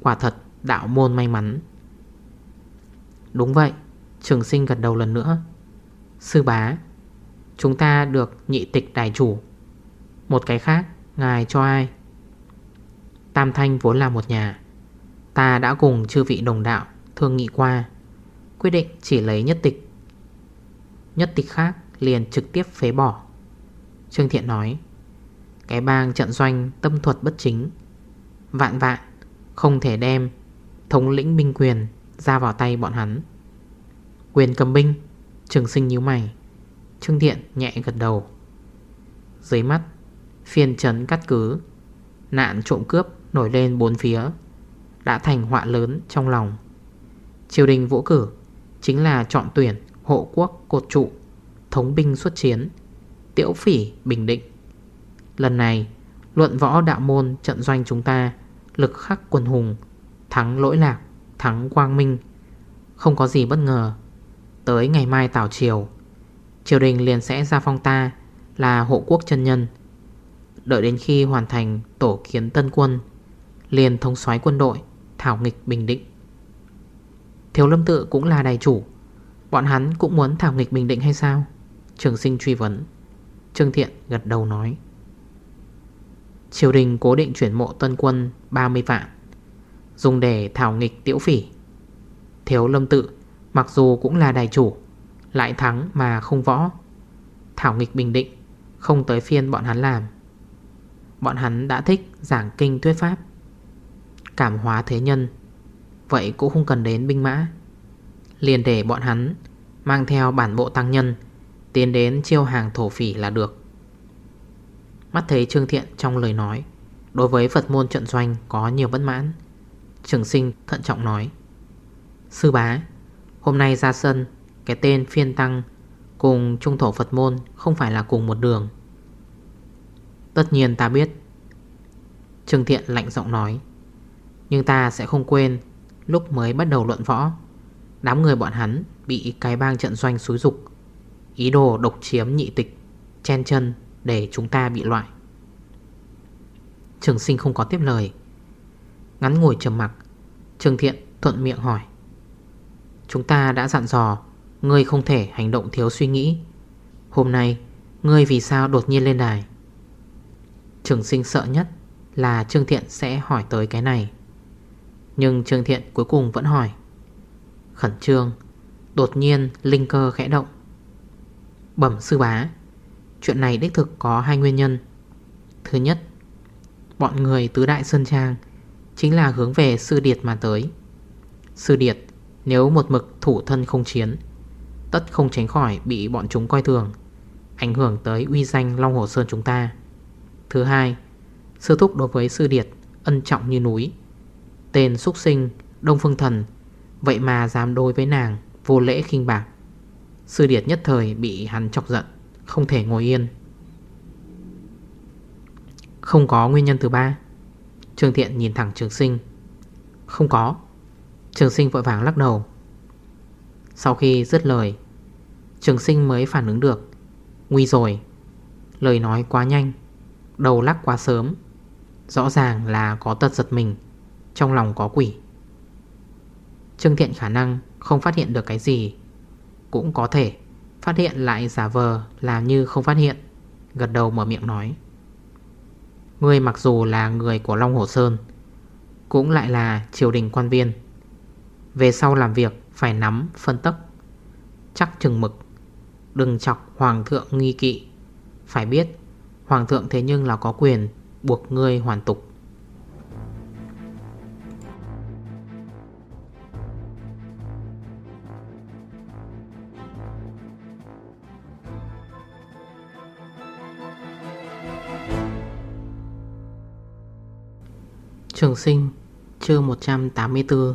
Quả thật đạo môn may mắn. Đúng vậy, Trường sinh gật đầu lần nữa. Sư bá, Chúng ta được nhị tịch đại chủ. Một cái khác, Ngài cho ai? Tam Thanh vốn là một nhà. Ta đã cùng chư vị đồng đạo, Thương nghị qua, Quyết định chỉ lấy nhất tịch. Nhất tịch khác liền trực tiếp phế bỏ. Trương Thiện nói, Cái bang trận doanh tâm thuật bất chính. Vạn vạn, Không thể đem Thống lĩnh binh quyền ra vào tay bọn hắn. Quyền cầm binh, Trường sinh như mày, Trương Thiện nhẹ gật đầu. Dưới mắt, Phiên trấn cắt cứ, Nạn trộm cướp nổi lên bốn phía, Đã thành họa lớn trong lòng. Triều đình vũ cử Chính là chọn tuyển hộ quốc cột trụ, Thống binh xuất chiến Tiễu phỉ bình định. Lần này, Luận võ đạo môn trận doanh chúng ta Lực khắc quần hùng, Thắng lỗi lạc. Thắng quang minh. Không có gì bất ngờ. Tới ngày mai tảo chiều Triều đình liền sẽ ra phong ta Là hộ quốc chân nhân. Đợi đến khi hoàn thành tổ kiến tân quân, Liền thống soái quân đội Thảo nghịch bình định. Thiếu lâm tự cũng là đại chủ, Bọn hắn cũng muốn thảo nghịch bình định hay sao? Trường sinh truy vấn. Trương Thiện gật đầu nói. Triều đình cố định chuyển mộ tân quân 30 vạn. Dùng để thảo nghịch tiễu phỉ. Thiếu lâm tự, Mặc dù cũng là đại chủ, Lại thắng mà không võ. Thảo nghịch bình định, Không tới phiên bọn hắn làm. Bọn hắn đã thích giảng kinh thuyết pháp. Cảm hóa thế nhân, Vậy cũng không cần đến binh mã. Liền để bọn hắn Mang theo bản bộ tăng nhân, Tiến đến chiêu hàng thổ phỉ là được. Mắt thấy Trương Thiện trong lời nói, Đối với Phật môn trận doanh có nhiều bất mãn Trường sinh thận trọng nói. Sư bá, Hôm nay ra sân, Cái tên phiên tăng Cùng trung thổ Phật môn Không phải là cùng một đường. Tất nhiên ta biết. Trương Thiện lạnh giọng nói. Nhưng ta sẽ không quên, Lúc mới bắt đầu luận võ, Đám người bọn hắn bị cái bang trận doanh xúi dục, Ý đồ độc chiếm nhị tịch, Chen chân để chúng ta bị loại. Trường sinh không có tiếp lời. Ngắn ngồi trầm mặc, Trương thiện thuận miệng hỏi. Chúng ta đã dặn dò, Ngươi không thể hành động thiếu suy nghĩ. Hôm nay, Ngươi vì sao đột nhiên lên đài? Trường sinh sợ nhất Là Trương Thiện sẽ hỏi tới cái này. Nhưng Trương Thiện cuối cùng vẫn hỏi. Khẩn trương, Đột nhiên linh cơ khẽ động. Bẩm sư bá, Chuyện này đích thực có hai nguyên nhân. Thứ nhất, Bọn người tứ đại Sơn Trang Chính là hướng về sư điệt mà tới. Sư điệt, Nếu một mực thủ thân không chiến, Tất không tránh khỏi bị bọn chúng coi thường, Ảnh hưởng tới uy danh Long Hồ Sơn chúng ta. Thứ hai, Sư thúc đối với sư điệt Ân trọng như núi, Tên xuất sinh Đông Phương Thần, Vậy mà dám đối với nàng Vô lễ khinh bạc. Sư điệt nhất thời bị hắn chọc giận, Không thể ngồi yên. Không có nguyên nhân thứ ba. Trương Thiện nhìn thẳng trường sinh. Không có. Trường sinh vội vàng lắc đầu. Sau khi dứt lời, Trường sinh mới phản ứng được. Nguy rồi. Lời nói quá nhanh, Đầu lắc quá sớm. Rõ ràng là có tật giật mình, Trong lòng có quỷ. Trương Thiện khả năng không phát hiện được cái gì. Cũng có thể Phát hiện lại giả vờ làm như không phát hiện, Gật đầu mở miệng nói. Ngươi mặc dù là người của Long Hồ Sơn, Cũng lại là triều đình quan viên. Về sau làm việc, phải nắm, phân tốc Chắc chừng mực. Đừng chọc hoàng thượng nghi kỵ. Phải biết, Hoàng thượng thế nhưng là có quyền Buộc ngươi hoàn tục. Trường sinh, chương 184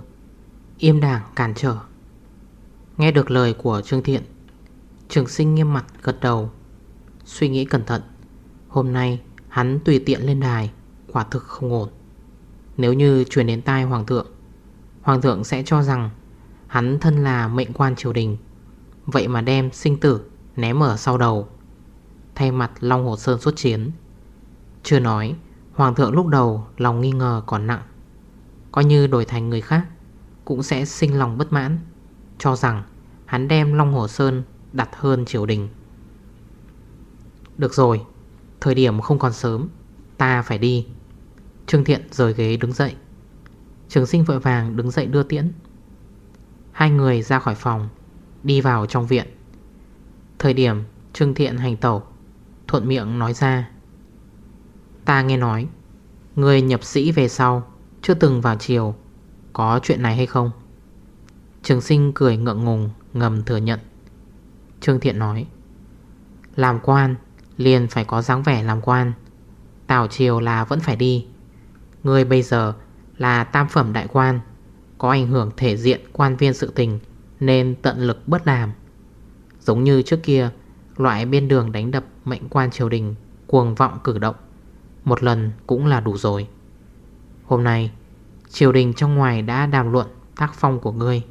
Im đảng cản trở. Nghe được lời của Trương Thiện, Trường sinh nghiêm mặt gật đầu, Suy nghĩ cẩn thận. Hôm nay, hắn tùy tiện lên đài, Quả thực không ổn. Nếu như truyền đến tai Hoàng thượng Hoàng thượng sẽ cho rằng Hắn thân là mệnh quan triều đình, Vậy mà đem sinh tử Ném ở sau đầu. Thay mặt Long Hồ Sơn xuất chiến, Chưa nói Hoàng thượng lúc đầu lòng nghi ngờ còn nặng. Coi như đổi thành người khác, Cũng sẽ sinh lòng bất mãn, Cho rằng hắn đem Long Hồ Sơn đặt hơn triều đình. Được rồi, Thời điểm không còn sớm, Ta phải đi. Trương Thiện rời ghế đứng dậy. Trường sinh vội vàng đứng dậy đưa tiễn. Hai người ra khỏi phòng, Đi vào trong viện. Thời điểm Trương Thiện hành tẩu, Thuận miệng nói ra. Ta nghe nói. Người nhập sĩ về sau, Chưa từng vào chiều Có chuyện này hay không? Trường sinh cười ngượng ngùng, Ngầm thừa nhận. Trương Thiện nói, Làm quan, liền phải có dáng vẻ làm quan. Tào chiều là vẫn phải đi. Người bây giờ là tam phẩm đại quan, Có ảnh hưởng thể diện quan viên sự tình, Nên tận lực bất làm. Giống như trước kia, Loại biên đường đánh đập mệnh quan triều đình, Cuồng vọng cử động một lần cũng là đủ rồi. Hôm nay, Triều đình trong ngoài đã đàm luận tác phong của ngươi.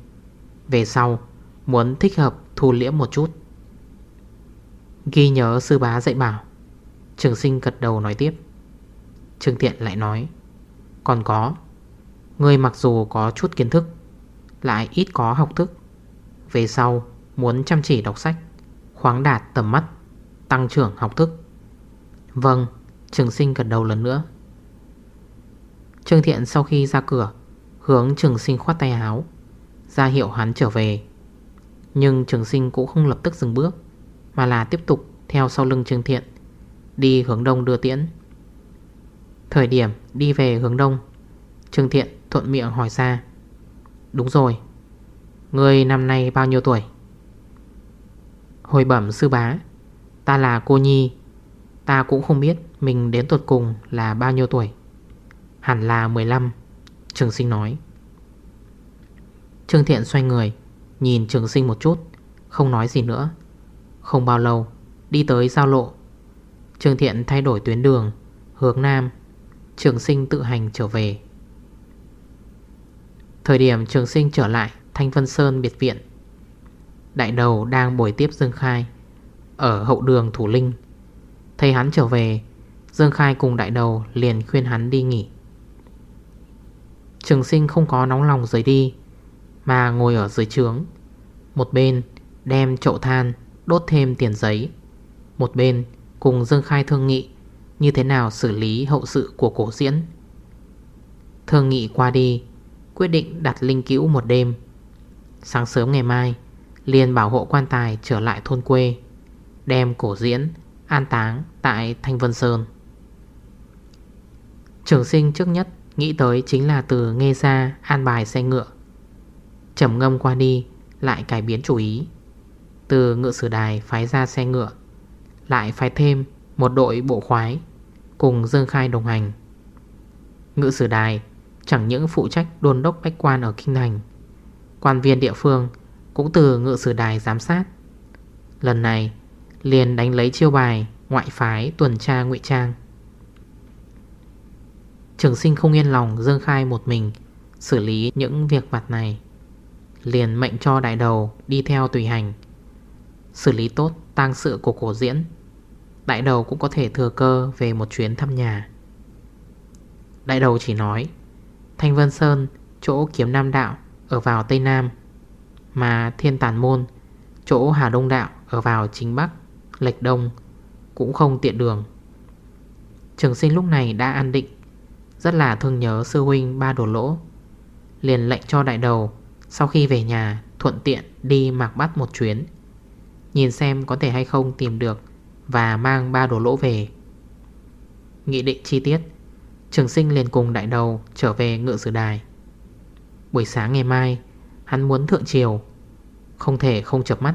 Về sau, Muốn thích hợp thu liễm một chút. Ghi nhớ sư bá dạy bảo. Trường sinh gật đầu nói tiếp. Trương Tiện lại nói, Còn có, Ngươi mặc dù có chút kiến thức, Lại ít có học thức. Về sau, muốn chăm chỉ đọc sách, Khoáng đạt tầm mắt, Tăng trưởng học thức. Vâng Trường sinh gật đầu lần nữa. Trương Thiện sau khi ra cửa, Hướng trường sinh khoát tay áo, ra hiệu hắn trở về. Nhưng trường sinh cũng không lập tức dừng bước, Mà là tiếp tục theo sau lưng Trương Thiện, Đi hướng đông đưa tiễn. Thời điểm đi về hướng đông, Trương Thiện thuận miệng hỏi ra, Đúng rồi Người năm nay bao nhiêu tuổi? Hồi bẩm sư bá, Ta là cô Nhi, Ta cũng không biết mình đến tuột cùng là bao nhiêu tuổi? Hẳn là 15 Trường sinh nói. Trương Thiện xoay người, Nhìn trường sinh một chút, Không nói gì nữa. Không bao lâu, Đi tới giao lộ. Trương Thiện thay đổi tuyến đường, Hướng Nam. Trường sinh tự hành trở về. Thời điểm trường sinh trở lại Thanh Vân Sơn biệt viện, Đại đầu đang buổi tiếp Dương Khai Ở hậu đường Thủ Linh. Thấy hắn trở về Dương Khai cùng đại đầu liền khuyên hắn đi nghỉ. Trường sinh không có nóng lòng rời đi, Mà ngồi ở dưới trướng. Một bên đem chậu than, Đốt thêm tiền giấy. Một bên cùng Dương Khai thương nghị Như thế nào xử lý hậu sự của cổ diễn. Thương nghị qua đi, Quyết định đặt linh cữu một đêm. Sáng sớm ngày mai, liền bảo hộ quan tài trở lại thôn quê, Đem cổ diễn An táng tại Thanh Vân Sơn. Trường sinh trước nhất Nghĩ tới chính là từ nghe ra An bài xe ngựa. Trầm ngâm qua đi, Lại cải biến chủ ý. Từ ngựa sử đài phái ra xe ngựa, Lại phái thêm một đội bộ khoái Cùng Dương Khai đồng hành. Ngự sử đài Chẳng những phụ trách đôn đốc bách quan ở Kinh Thành, Quan viên địa phương Cũng từ ngự sử đài giám sát. Lần này liền đánh lấy chiêu bài Ngoại phái tuần tra ngụy trang. Trường sinh không yên lòng Dương Khai một mình, Xử lý những việc vặt này. Liền mệnh cho đại đầu Đi theo tùy hành, Xử lý tốt tang sự của cổ diễn. Đại đầu cũng có thể thừa cơ Về một chuyến thăm nhà. Đại đầu chỉ nói, Thanh Vân Sơn, Chỗ kiếm Nam Đạo Ở vào Tây Nam, Mà Thiên Tàn Môn, Chỗ Hà Đông Đạo Ở vào chính Bắc, Lệch Đông, Cũng không tiện đường. Trường sinh lúc này đã an định rất là thương nhớ sư huynh ba đổ lỗ. Liền lệnh cho đại đầu, Sau khi về nhà, Thuận tiện đi mặc bắt một chuyến. Nhìn xem có thể hay không tìm được Và mang ba đồ lỗ về. Nghị định chi tiết, Trường sinh liền cùng đại đầu trở về ngựa sử đài. Buổi sáng ngày mai, Hắn muốn thượng triều, Không thể không chập mắt.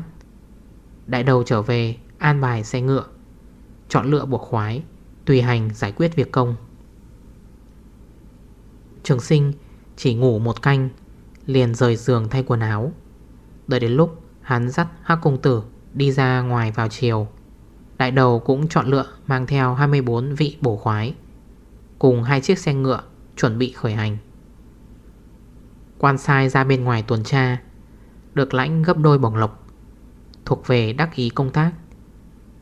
Đại đầu trở về, an bài xe ngựa, Chọn lựa buộc khoái, Tùy hành giải quyết việc công. Trường sinh chỉ ngủ một canh, Liền rời giường thay quần áo. Đợi đến lúc hắn dắt hắc công tử Đi ra ngoài vào chiều, Đại đầu cũng chọn lựa Mang theo 24 vị bổ khoái, Cùng hai chiếc xe ngựa Chuẩn bị khởi hành. Quan sai ra bên ngoài tuần tra, Được lãnh gấp đôi bổng lộc, Thuộc về đắc ý công tác,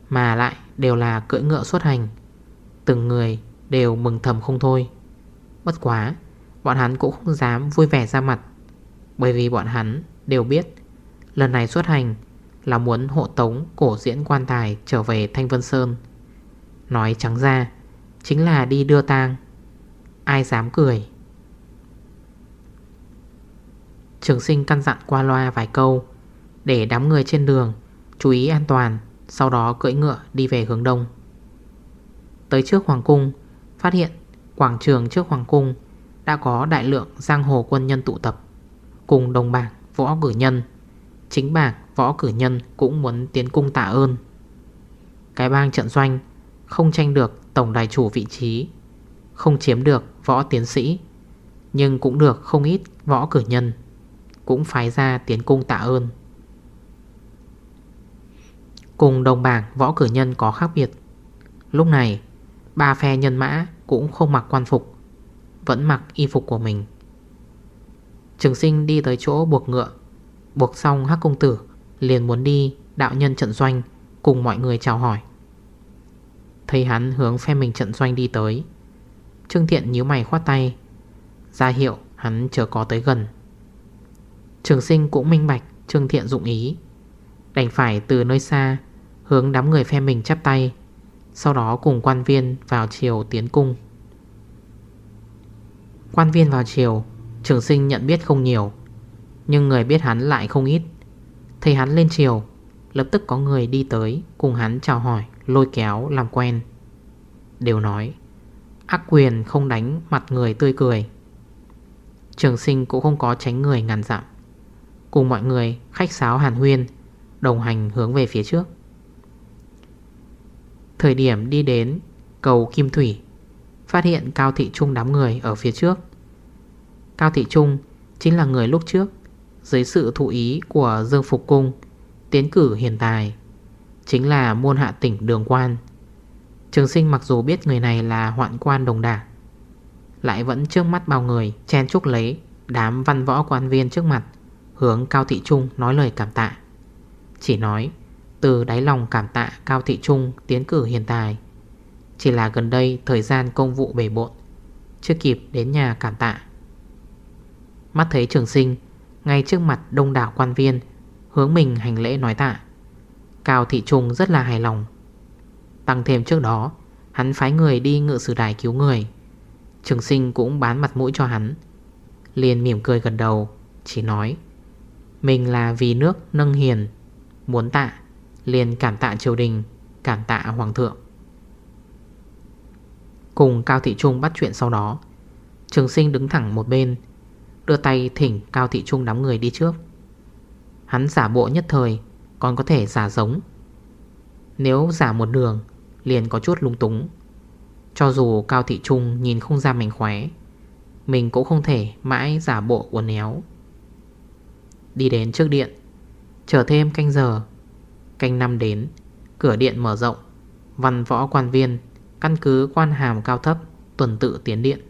Mà lại đều là cưỡi ngựa xuất hành, Từng người đều mừng thầm không thôi. Bất quá Bọn hắn cũng không dám vui vẻ ra mặt, Bởi vì bọn hắn đều biết Lần này xuất hành Là muốn hộ tống cổ diễn quan tài Trở về Thanh Vân Sơn. Nói trắng ra, Chính là đi đưa tang. Ai dám cười? Trường sinh căn dặn qua loa vài câu, Để đám người trên đường Chú ý an toàn, Sau đó cưỡi ngựa đi về hướng đông. Tới trước Hoàng Cung, Phát hiện quảng trường trước Hoàng Cung đã có đại lượng giang hồ quân nhân tụ tập, Cùng đồng bảng võ cử nhân. Chính bảng võ cử nhân cũng muốn tiến cung tạ ơn. Cái bang trận doanh Không tranh được tổng đài chủ vị trí, Không chiếm được võ tiến sĩ, Nhưng cũng được không ít võ cử nhân, Cũng phái ra tiến cung tạ ơn. Cùng đồng bảng võ cử nhân có khác biệt. Lúc này, Ba phe nhân mã cũng không mặc quan phục. Vẫn mặc y phục của mình. Trường sinh đi tới chỗ buộc ngựa. Buộc xong hắc công tử, Liền muốn đi đạo nhân trận doanh, Cùng mọi người chào hỏi. Thấy hắn hướng phe mình trận doanh đi tới, Trương Thiện nhíu mày khoát tay. Ra hiệu, hắn chờ có tới gần. Trường sinh cũng minh bạch Trương Thiện dụng ý, Đành phải từ nơi xa Hướng đám người phe mình chắp tay, Sau đó cùng quan viên vào chiều tiến cung. Quan viên vào chiều Trường sinh nhận biết không nhiều, Nhưng người biết hắn lại không ít. Thấy hắn lên chiều Lập tức có người đi tới Cùng hắn chào hỏi, Lôi kéo làm quen. Đều nói, Ác quyền không đánh mặt người tươi cười. Trường sinh cũng không có tránh người ngàn dặm. Cùng mọi người khách sáo hàn huyên, Đồng hành hướng về phía trước. Thời điểm đi đến cầu Kim Thủy Phát hiện Cao Thị Trung đám người ở phía trước. Cao Thị Trung chính là người lúc trước Dưới sự thụ ý của Dương Phục Cung, Tiến cử Hiền tài, Chính là môn hạ tỉnh đường quan. Trường sinh mặc dù biết người này là hoạn quan đồng đảng, Lại vẫn trước mắt bao người Chen chúc lấy đám văn võ quan viên trước mặt, Hướng Cao Thị Trung nói lời cảm tạ. Chỉ nói, từ đáy lòng cảm tạ Cao Thị Trung tiến cử hiện tài chỉ là gần đây thời gian công vụ bể bộn, Chưa kịp đến nhà cảm tạ. Mắt thấy trường sinh, Ngay trước mặt đông đảo quan viên, Hướng mình hành lễ nói tạ. Cao Thị Trung rất là hài lòng. Tăng thêm trước đó, Hắn phái người đi ngự sử đài cứu người. Trường sinh cũng bán mặt mũi cho hắn. Liền mỉm cười gần đầu, Chỉ nói, Mình là vì nước nâng hiền, Muốn tạ, Liền cảm tạ triều đình, Cảm tạ hoàng thượng. Cùng Cao Thị Trung bắt chuyện sau đó. Trường sinh đứng thẳng một bên, Đưa tay thỉnh Cao Thị Trung đám người đi trước. Hắn giả bộ nhất thời, Còn có thể giả giống. Nếu giả một đường, Liền có chút lung túng. Cho dù Cao Thị Trung nhìn không ra mình khóe, Mình cũng không thể mãi giả bộ quần éo. Đi đến trước điện, Chờ thêm canh giờ. Canh năm đến, Cửa điện mở rộng, Văn võ quan viên Căn cứ quan hàm cao thấp, Tuần tự tiến điện.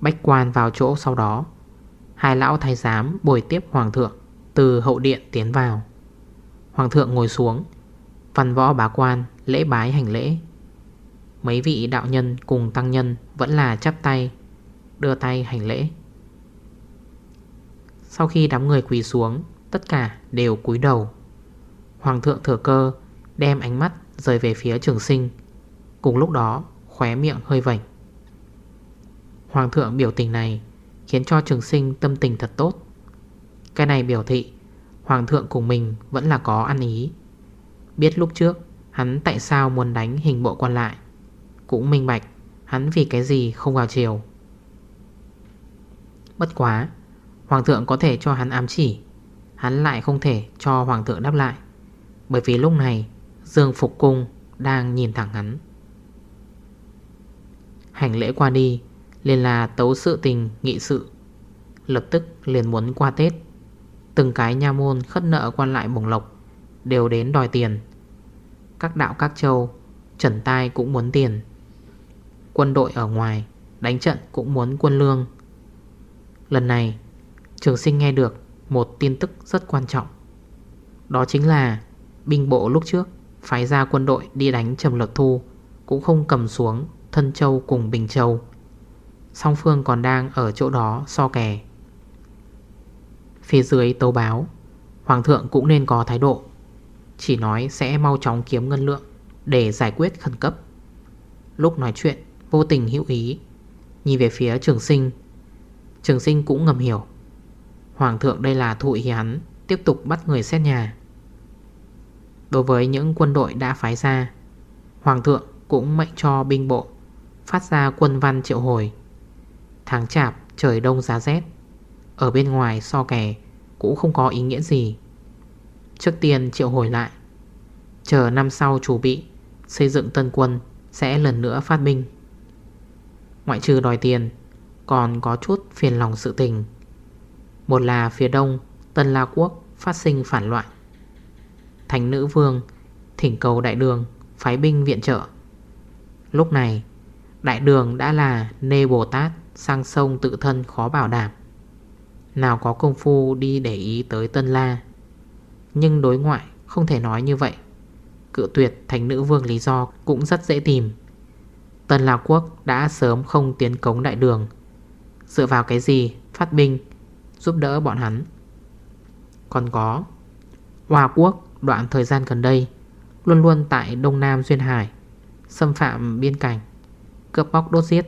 Bách quan vào chỗ sau đó. Hai lão thái giám bồi tiếp hoàng thượng, Từ hậu điện tiến vào. Hoàng thượng ngồi xuống, Văn võ bá quan lễ bái hành lễ. Mấy vị đạo nhân cùng tăng nhân Vẫn là chắp tay, Đưa tay hành lễ. Sau khi đám người quỳ xuống, Tất cả đều cúi đầu. Hoàng thượng thừa cơ, Đem ánh mắt rời về phía trường sinh. Cùng lúc đó, khóe miệng hơi vảnh. Hoàng thượng biểu tình này Khiến cho trường sinh tâm tình thật tốt. Cái này biểu thị, Hoàng thượng cùng mình vẫn là có ăn ý. Biết lúc trước, Hắn tại sao muốn đánh hình bộ quan lại. Cũng minh bạch, Hắn vì cái gì không vào chiều Bất quá, Hoàng thượng có thể cho hắn ám chỉ. Hắn lại không thể cho hoàng thượng đáp lại. Bởi vì lúc này Dương Phục Cung đang nhìn thẳng hắn. Hành lễ qua đi, liền là tấu sự tình, nghị sự. Lập tức liền muốn qua Tết. Từng cái nha môn khất nợ quan lại bổng lộc Đều đến đòi tiền. Các đạo các châu, Trần tai cũng muốn tiền. Quân đội ở ngoài Đánh trận cũng muốn quân lương. Lần này, Trường sinh nghe được một tin tức rất quan trọng. Đó chính là Binh bộ lúc trước. Phái ra quân đội đi đánh Trầm Lật Thu, Cũng không cầm xuống Thân Châu cùng Bình Châu. Song Phương còn đang ở chỗ đó so kè. Phía dưới tấu báo, Hoàng thượng cũng nên có thái độ, Chỉ nói sẽ mau chóng kiếm ngân lượng Để giải quyết khẩn cấp. Lúc nói chuyện, vô tình hữu ý, Nhìn về phía trường sinh. Trường sinh cũng ngầm hiểu. Hoàng thượng đây là thụ ý hắn Tiếp tục bắt người xét nhà. Đối với những quân đội đã phái ra. Hoàng thượng cũng mệnh cho binh bộ Phát ra quân văn triệu hồi. Tháng chạp, trời đông giá rét. Ở bên ngoài so kè Cũng không có ý nghĩa gì. Trước tiên triệu hồi lại. Chờ năm sau chủ bị, Xây dựng tân quân Sẽ lần nữa phát binh. Ngoại trừ đòi tiền, Còn có chút phiền lòng sự tình. Một là phía đông Tân La Quốc phát sinh phản loạn. Thành nữ vương, Thỉnh cầu đại đường Phái binh viện trợ. Lúc này, Đại đường đã là nê Bồ Tát Sang sông tự thân khó bảo đảm. Nào có công phu đi để ý tới Tân La. Nhưng đối ngoại không thể nói như vậy. Cự tuyệt thành nữ vương lý do cũng rất dễ tìm. Tân La Quốc đã sớm không tiến cống đại đường. Dựa vào cái gì phát binh Giúp đỡ bọn hắn? Còn có Hoa Quốc đoạn thời gian gần đây, Luôn luôn tại Đông Nam Duyên Hải, Xâm phạm biên cảnh, Cướp bóc đốt giết.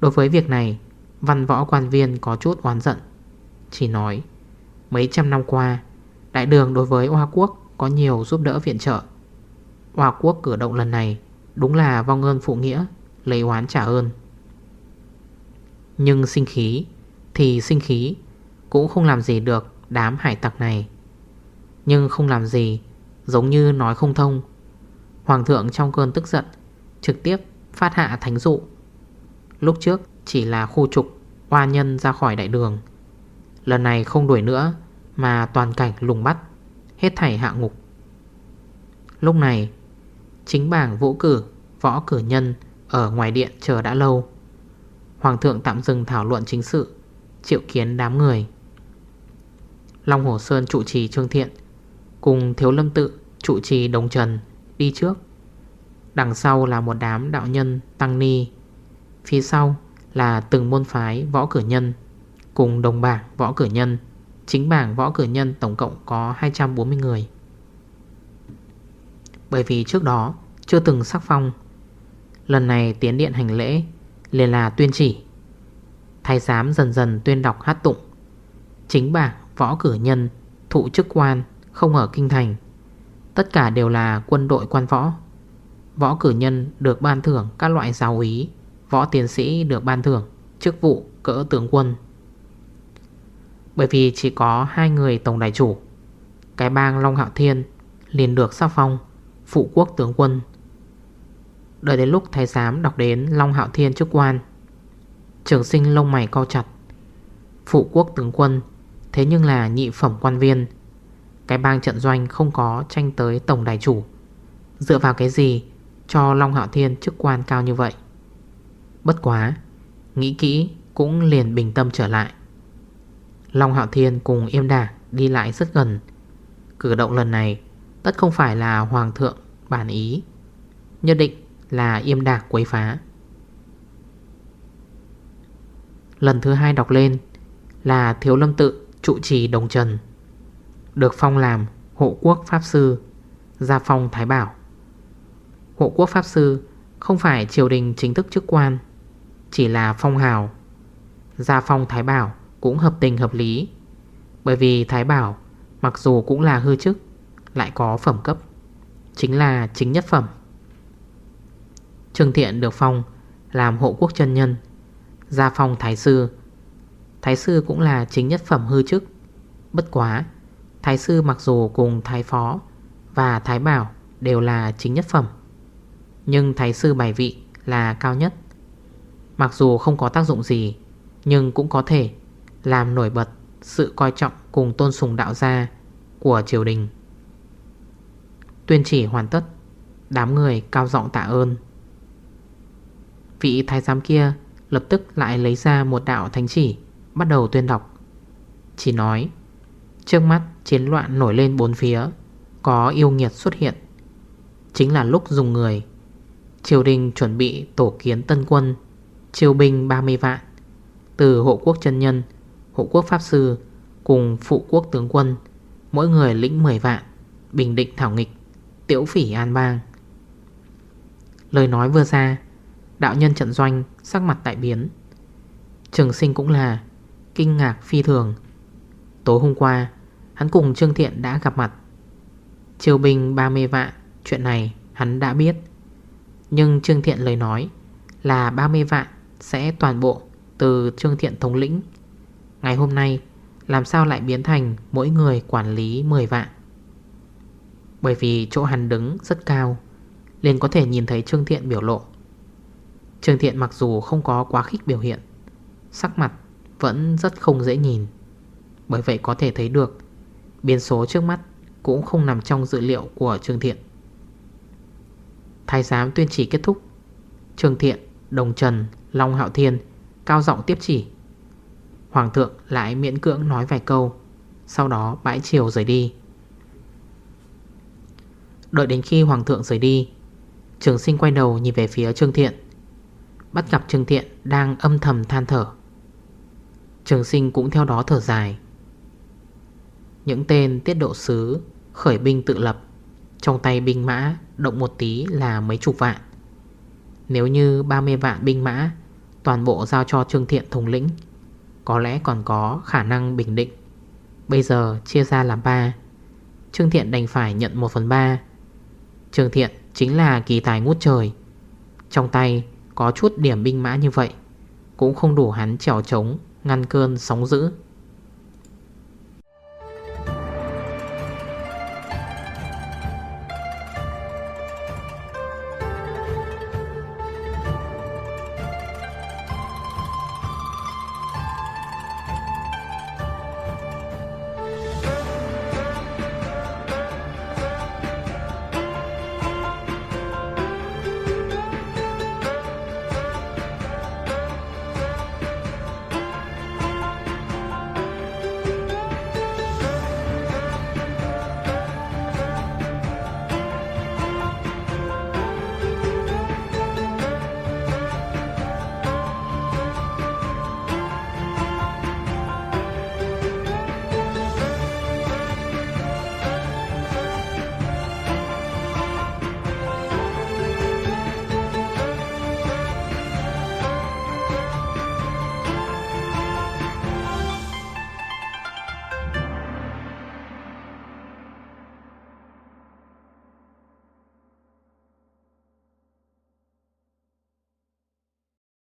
Đối với việc này, Văn võ quan viên có chút oán giận, Chỉ nói, Mấy trăm năm qua, Đại đường đối với Hoa Quốc có nhiều giúp đỡ viện trợ. Hoa Quốc cử động lần này Đúng là vong ơn phụ nghĩa, Lấy oán trả ơn. Nhưng sinh khí Thì sinh khí, Cũng không làm gì được đám hải tặc này. Nhưng không làm gì, Giống như nói không thông. Hoàng thượng trong cơn tức giận, Trực tiếp phát hạ thánh dụ. Lúc trước chỉ là khu trục Hoa nhân ra khỏi đại đường. Lần này không đuổi nữa, Mà toàn cảnh lùng bắt, Hết thảy hạ ngục. Lúc này, Chính bảng vũ cử, Võ cử nhân Ở ngoài điện chờ đã lâu. Hoàng thượng tạm dừng thảo luận chính sự, Triệu kiến đám người. Long Hồ Sơn trụ trì Trương Thiện Cùng Thiếu Lâm Tự trụ trì Đồng Trần Đi trước. Đằng sau là một đám đạo nhân Tăng Ni. Phía sau là từng môn phái võ cử nhân Cùng đồng bảng võ cử nhân. Chính bảng võ cử nhân tổng cộng có 240 người. Bởi vì trước đó chưa từng sắc phong, Lần này tiến điện hành lễ liền là tuyên chỉ. Thái giám dần dần tuyên đọc hát tụng. Chính bảng võ cử nhân Thụ chức quan không ở kinh thành. Tất cả đều là quân đội quan võ. Võ cử nhân được ban thưởng các loại giáo úy, Võ tiến sĩ được ban thưởng, Chức vụ, cỡ tướng quân. Bởi vì chỉ có hai người tổng đại chủ, Cái bang Long Hạo Thiên liền được sắc phong Phụ quốc tướng quân. Đợi đến lúc thái giám đọc đến Long Hạo Thiên chức quan, Trường sinh lông mày co chặt, Phụ quốc tướng quân, Thế nhưng là nhị phẩm quan viên. Cái bang trận doanh không có tranh tới tổng đại chủ. Dựa vào cái gì Cho Long Hạo Thiên chức quan cao như vậy? Bất quá, Nghĩ kỹ cũng liền bình tâm trở lại. Long Hạo Thiên cùng Yêm Đà đi lại rất gần. Cử động lần này Tất không phải là Hoàng thượng bản ý, Nhất định là Yêm Đà quấy phá. Lần thứ hai đọc lên Là Thiếu Lâm Tự trụ trì Đồng Trần. Được phong làm hộ quốc Pháp Sư Gia phong Thái Bảo. Hộ quốc Pháp Sư Không phải triều đình chính thức chức quan, chỉ là phong hào. Gia phong Thái Bảo cũng hợp tình hợp lý, Bởi vì Thái Bảo Mặc dù cũng là hư chức, Lại có phẩm cấp, Chính là chính nhất phẩm. Trường Thiện được phong Làm hộ quốc chân nhân, Gia phong Thái Sư. Thái Sư cũng là chính nhất phẩm hư chức, Bất quá Thái Sư mặc dù cùng Thái Phó Và Thái Bảo đều là chính nhất phẩm, Nhưng Thái Sư bài vị là cao nhất. Mặc dù không có tác dụng gì, Nhưng cũng có thể làm nổi bật sự coi trọng cùng tôn sùng đạo gia của triều đình. Tuyên chỉ hoàn tất, Đám người cao giọng tạ ơn. Vị thái giám kia lập tức lại lấy ra một đạo thánh chỉ Bắt đầu tuyên đọc, Chỉ nói Trước mắt, chiến loạn nổi lên bốn phía, Có yêu nghiệt xuất hiện. Chính là lúc dùng người, Triều đình chuẩn bị tổ kiến tân quân, Triều binh 30 vạn. Từ hộ quốc chân nhân, Hộ quốc pháp sư Cùng phụ quốc tướng quân, Mỗi người lĩnh 10 vạn, Bình định thảo nghịch, Tiễu phỉ an bang. Lời nói vừa ra, Đạo nhân trận doanh sắc mặt đại biến. Trường sinh cũng là, Kinh ngạc phi thường. Tối hôm qua Hắn cùng Trương Thiện đã gặp mặt. Triều binh 30 vạn Chuyện này hắn đã biết. Nhưng Trương Thiện lời nói Là 30 vạn sẽ toàn bộ Từ Trương Thiện thống lĩnh. Ngày hôm nay, Làm sao lại biến thành mỗi người quản lý 10 vạn Bởi vì chỗ hắn đứng rất cao, liền có thể nhìn thấy Trương Thiện biểu lộ. Trương Thiện mặc dù không có quá khích biểu hiện, Sắc mặt vẫn rất không dễ nhìn. Bởi vậy có thể thấy được Biên số trước mắt cũng không nằm trong dữ liệu của Trương Thiện. Thái giám tuyên chỉ kết thúc. Trương Thiện, Đồng Trần, Long Hạo Thiên Cao giọng tiếp chỉ. Hoàng thượng lại miễn cưỡng nói vài câu Sau đó bãi chiều rời đi. Đợi đến khi Hoàng thượng rời đi Trường sinh quay đầu nhìn về phía Trương Thiện. Bắt gặp Trương Thiện đang âm thầm than thở. Trường sinh cũng theo đó thở dài. Những tên tiết độ sứ, Khởi binh tự lập, Trong tay binh mã Động một tí là mấy chục vạn. Nếu như 30 vạn binh mã, Toàn bộ giao cho Trương Thiện thống lĩnh, Có lẽ còn có khả năng bình định. Bây giờ chia ra làm 3 Trương Thiện đành phải nhận 1 phần 3 Trương Thiện chính là kỳ tài ngút trời. Trong tay có chút điểm binh mã như vậy, Cũng không đủ hắn trèo trống, Ngăn cơn sóng dữ.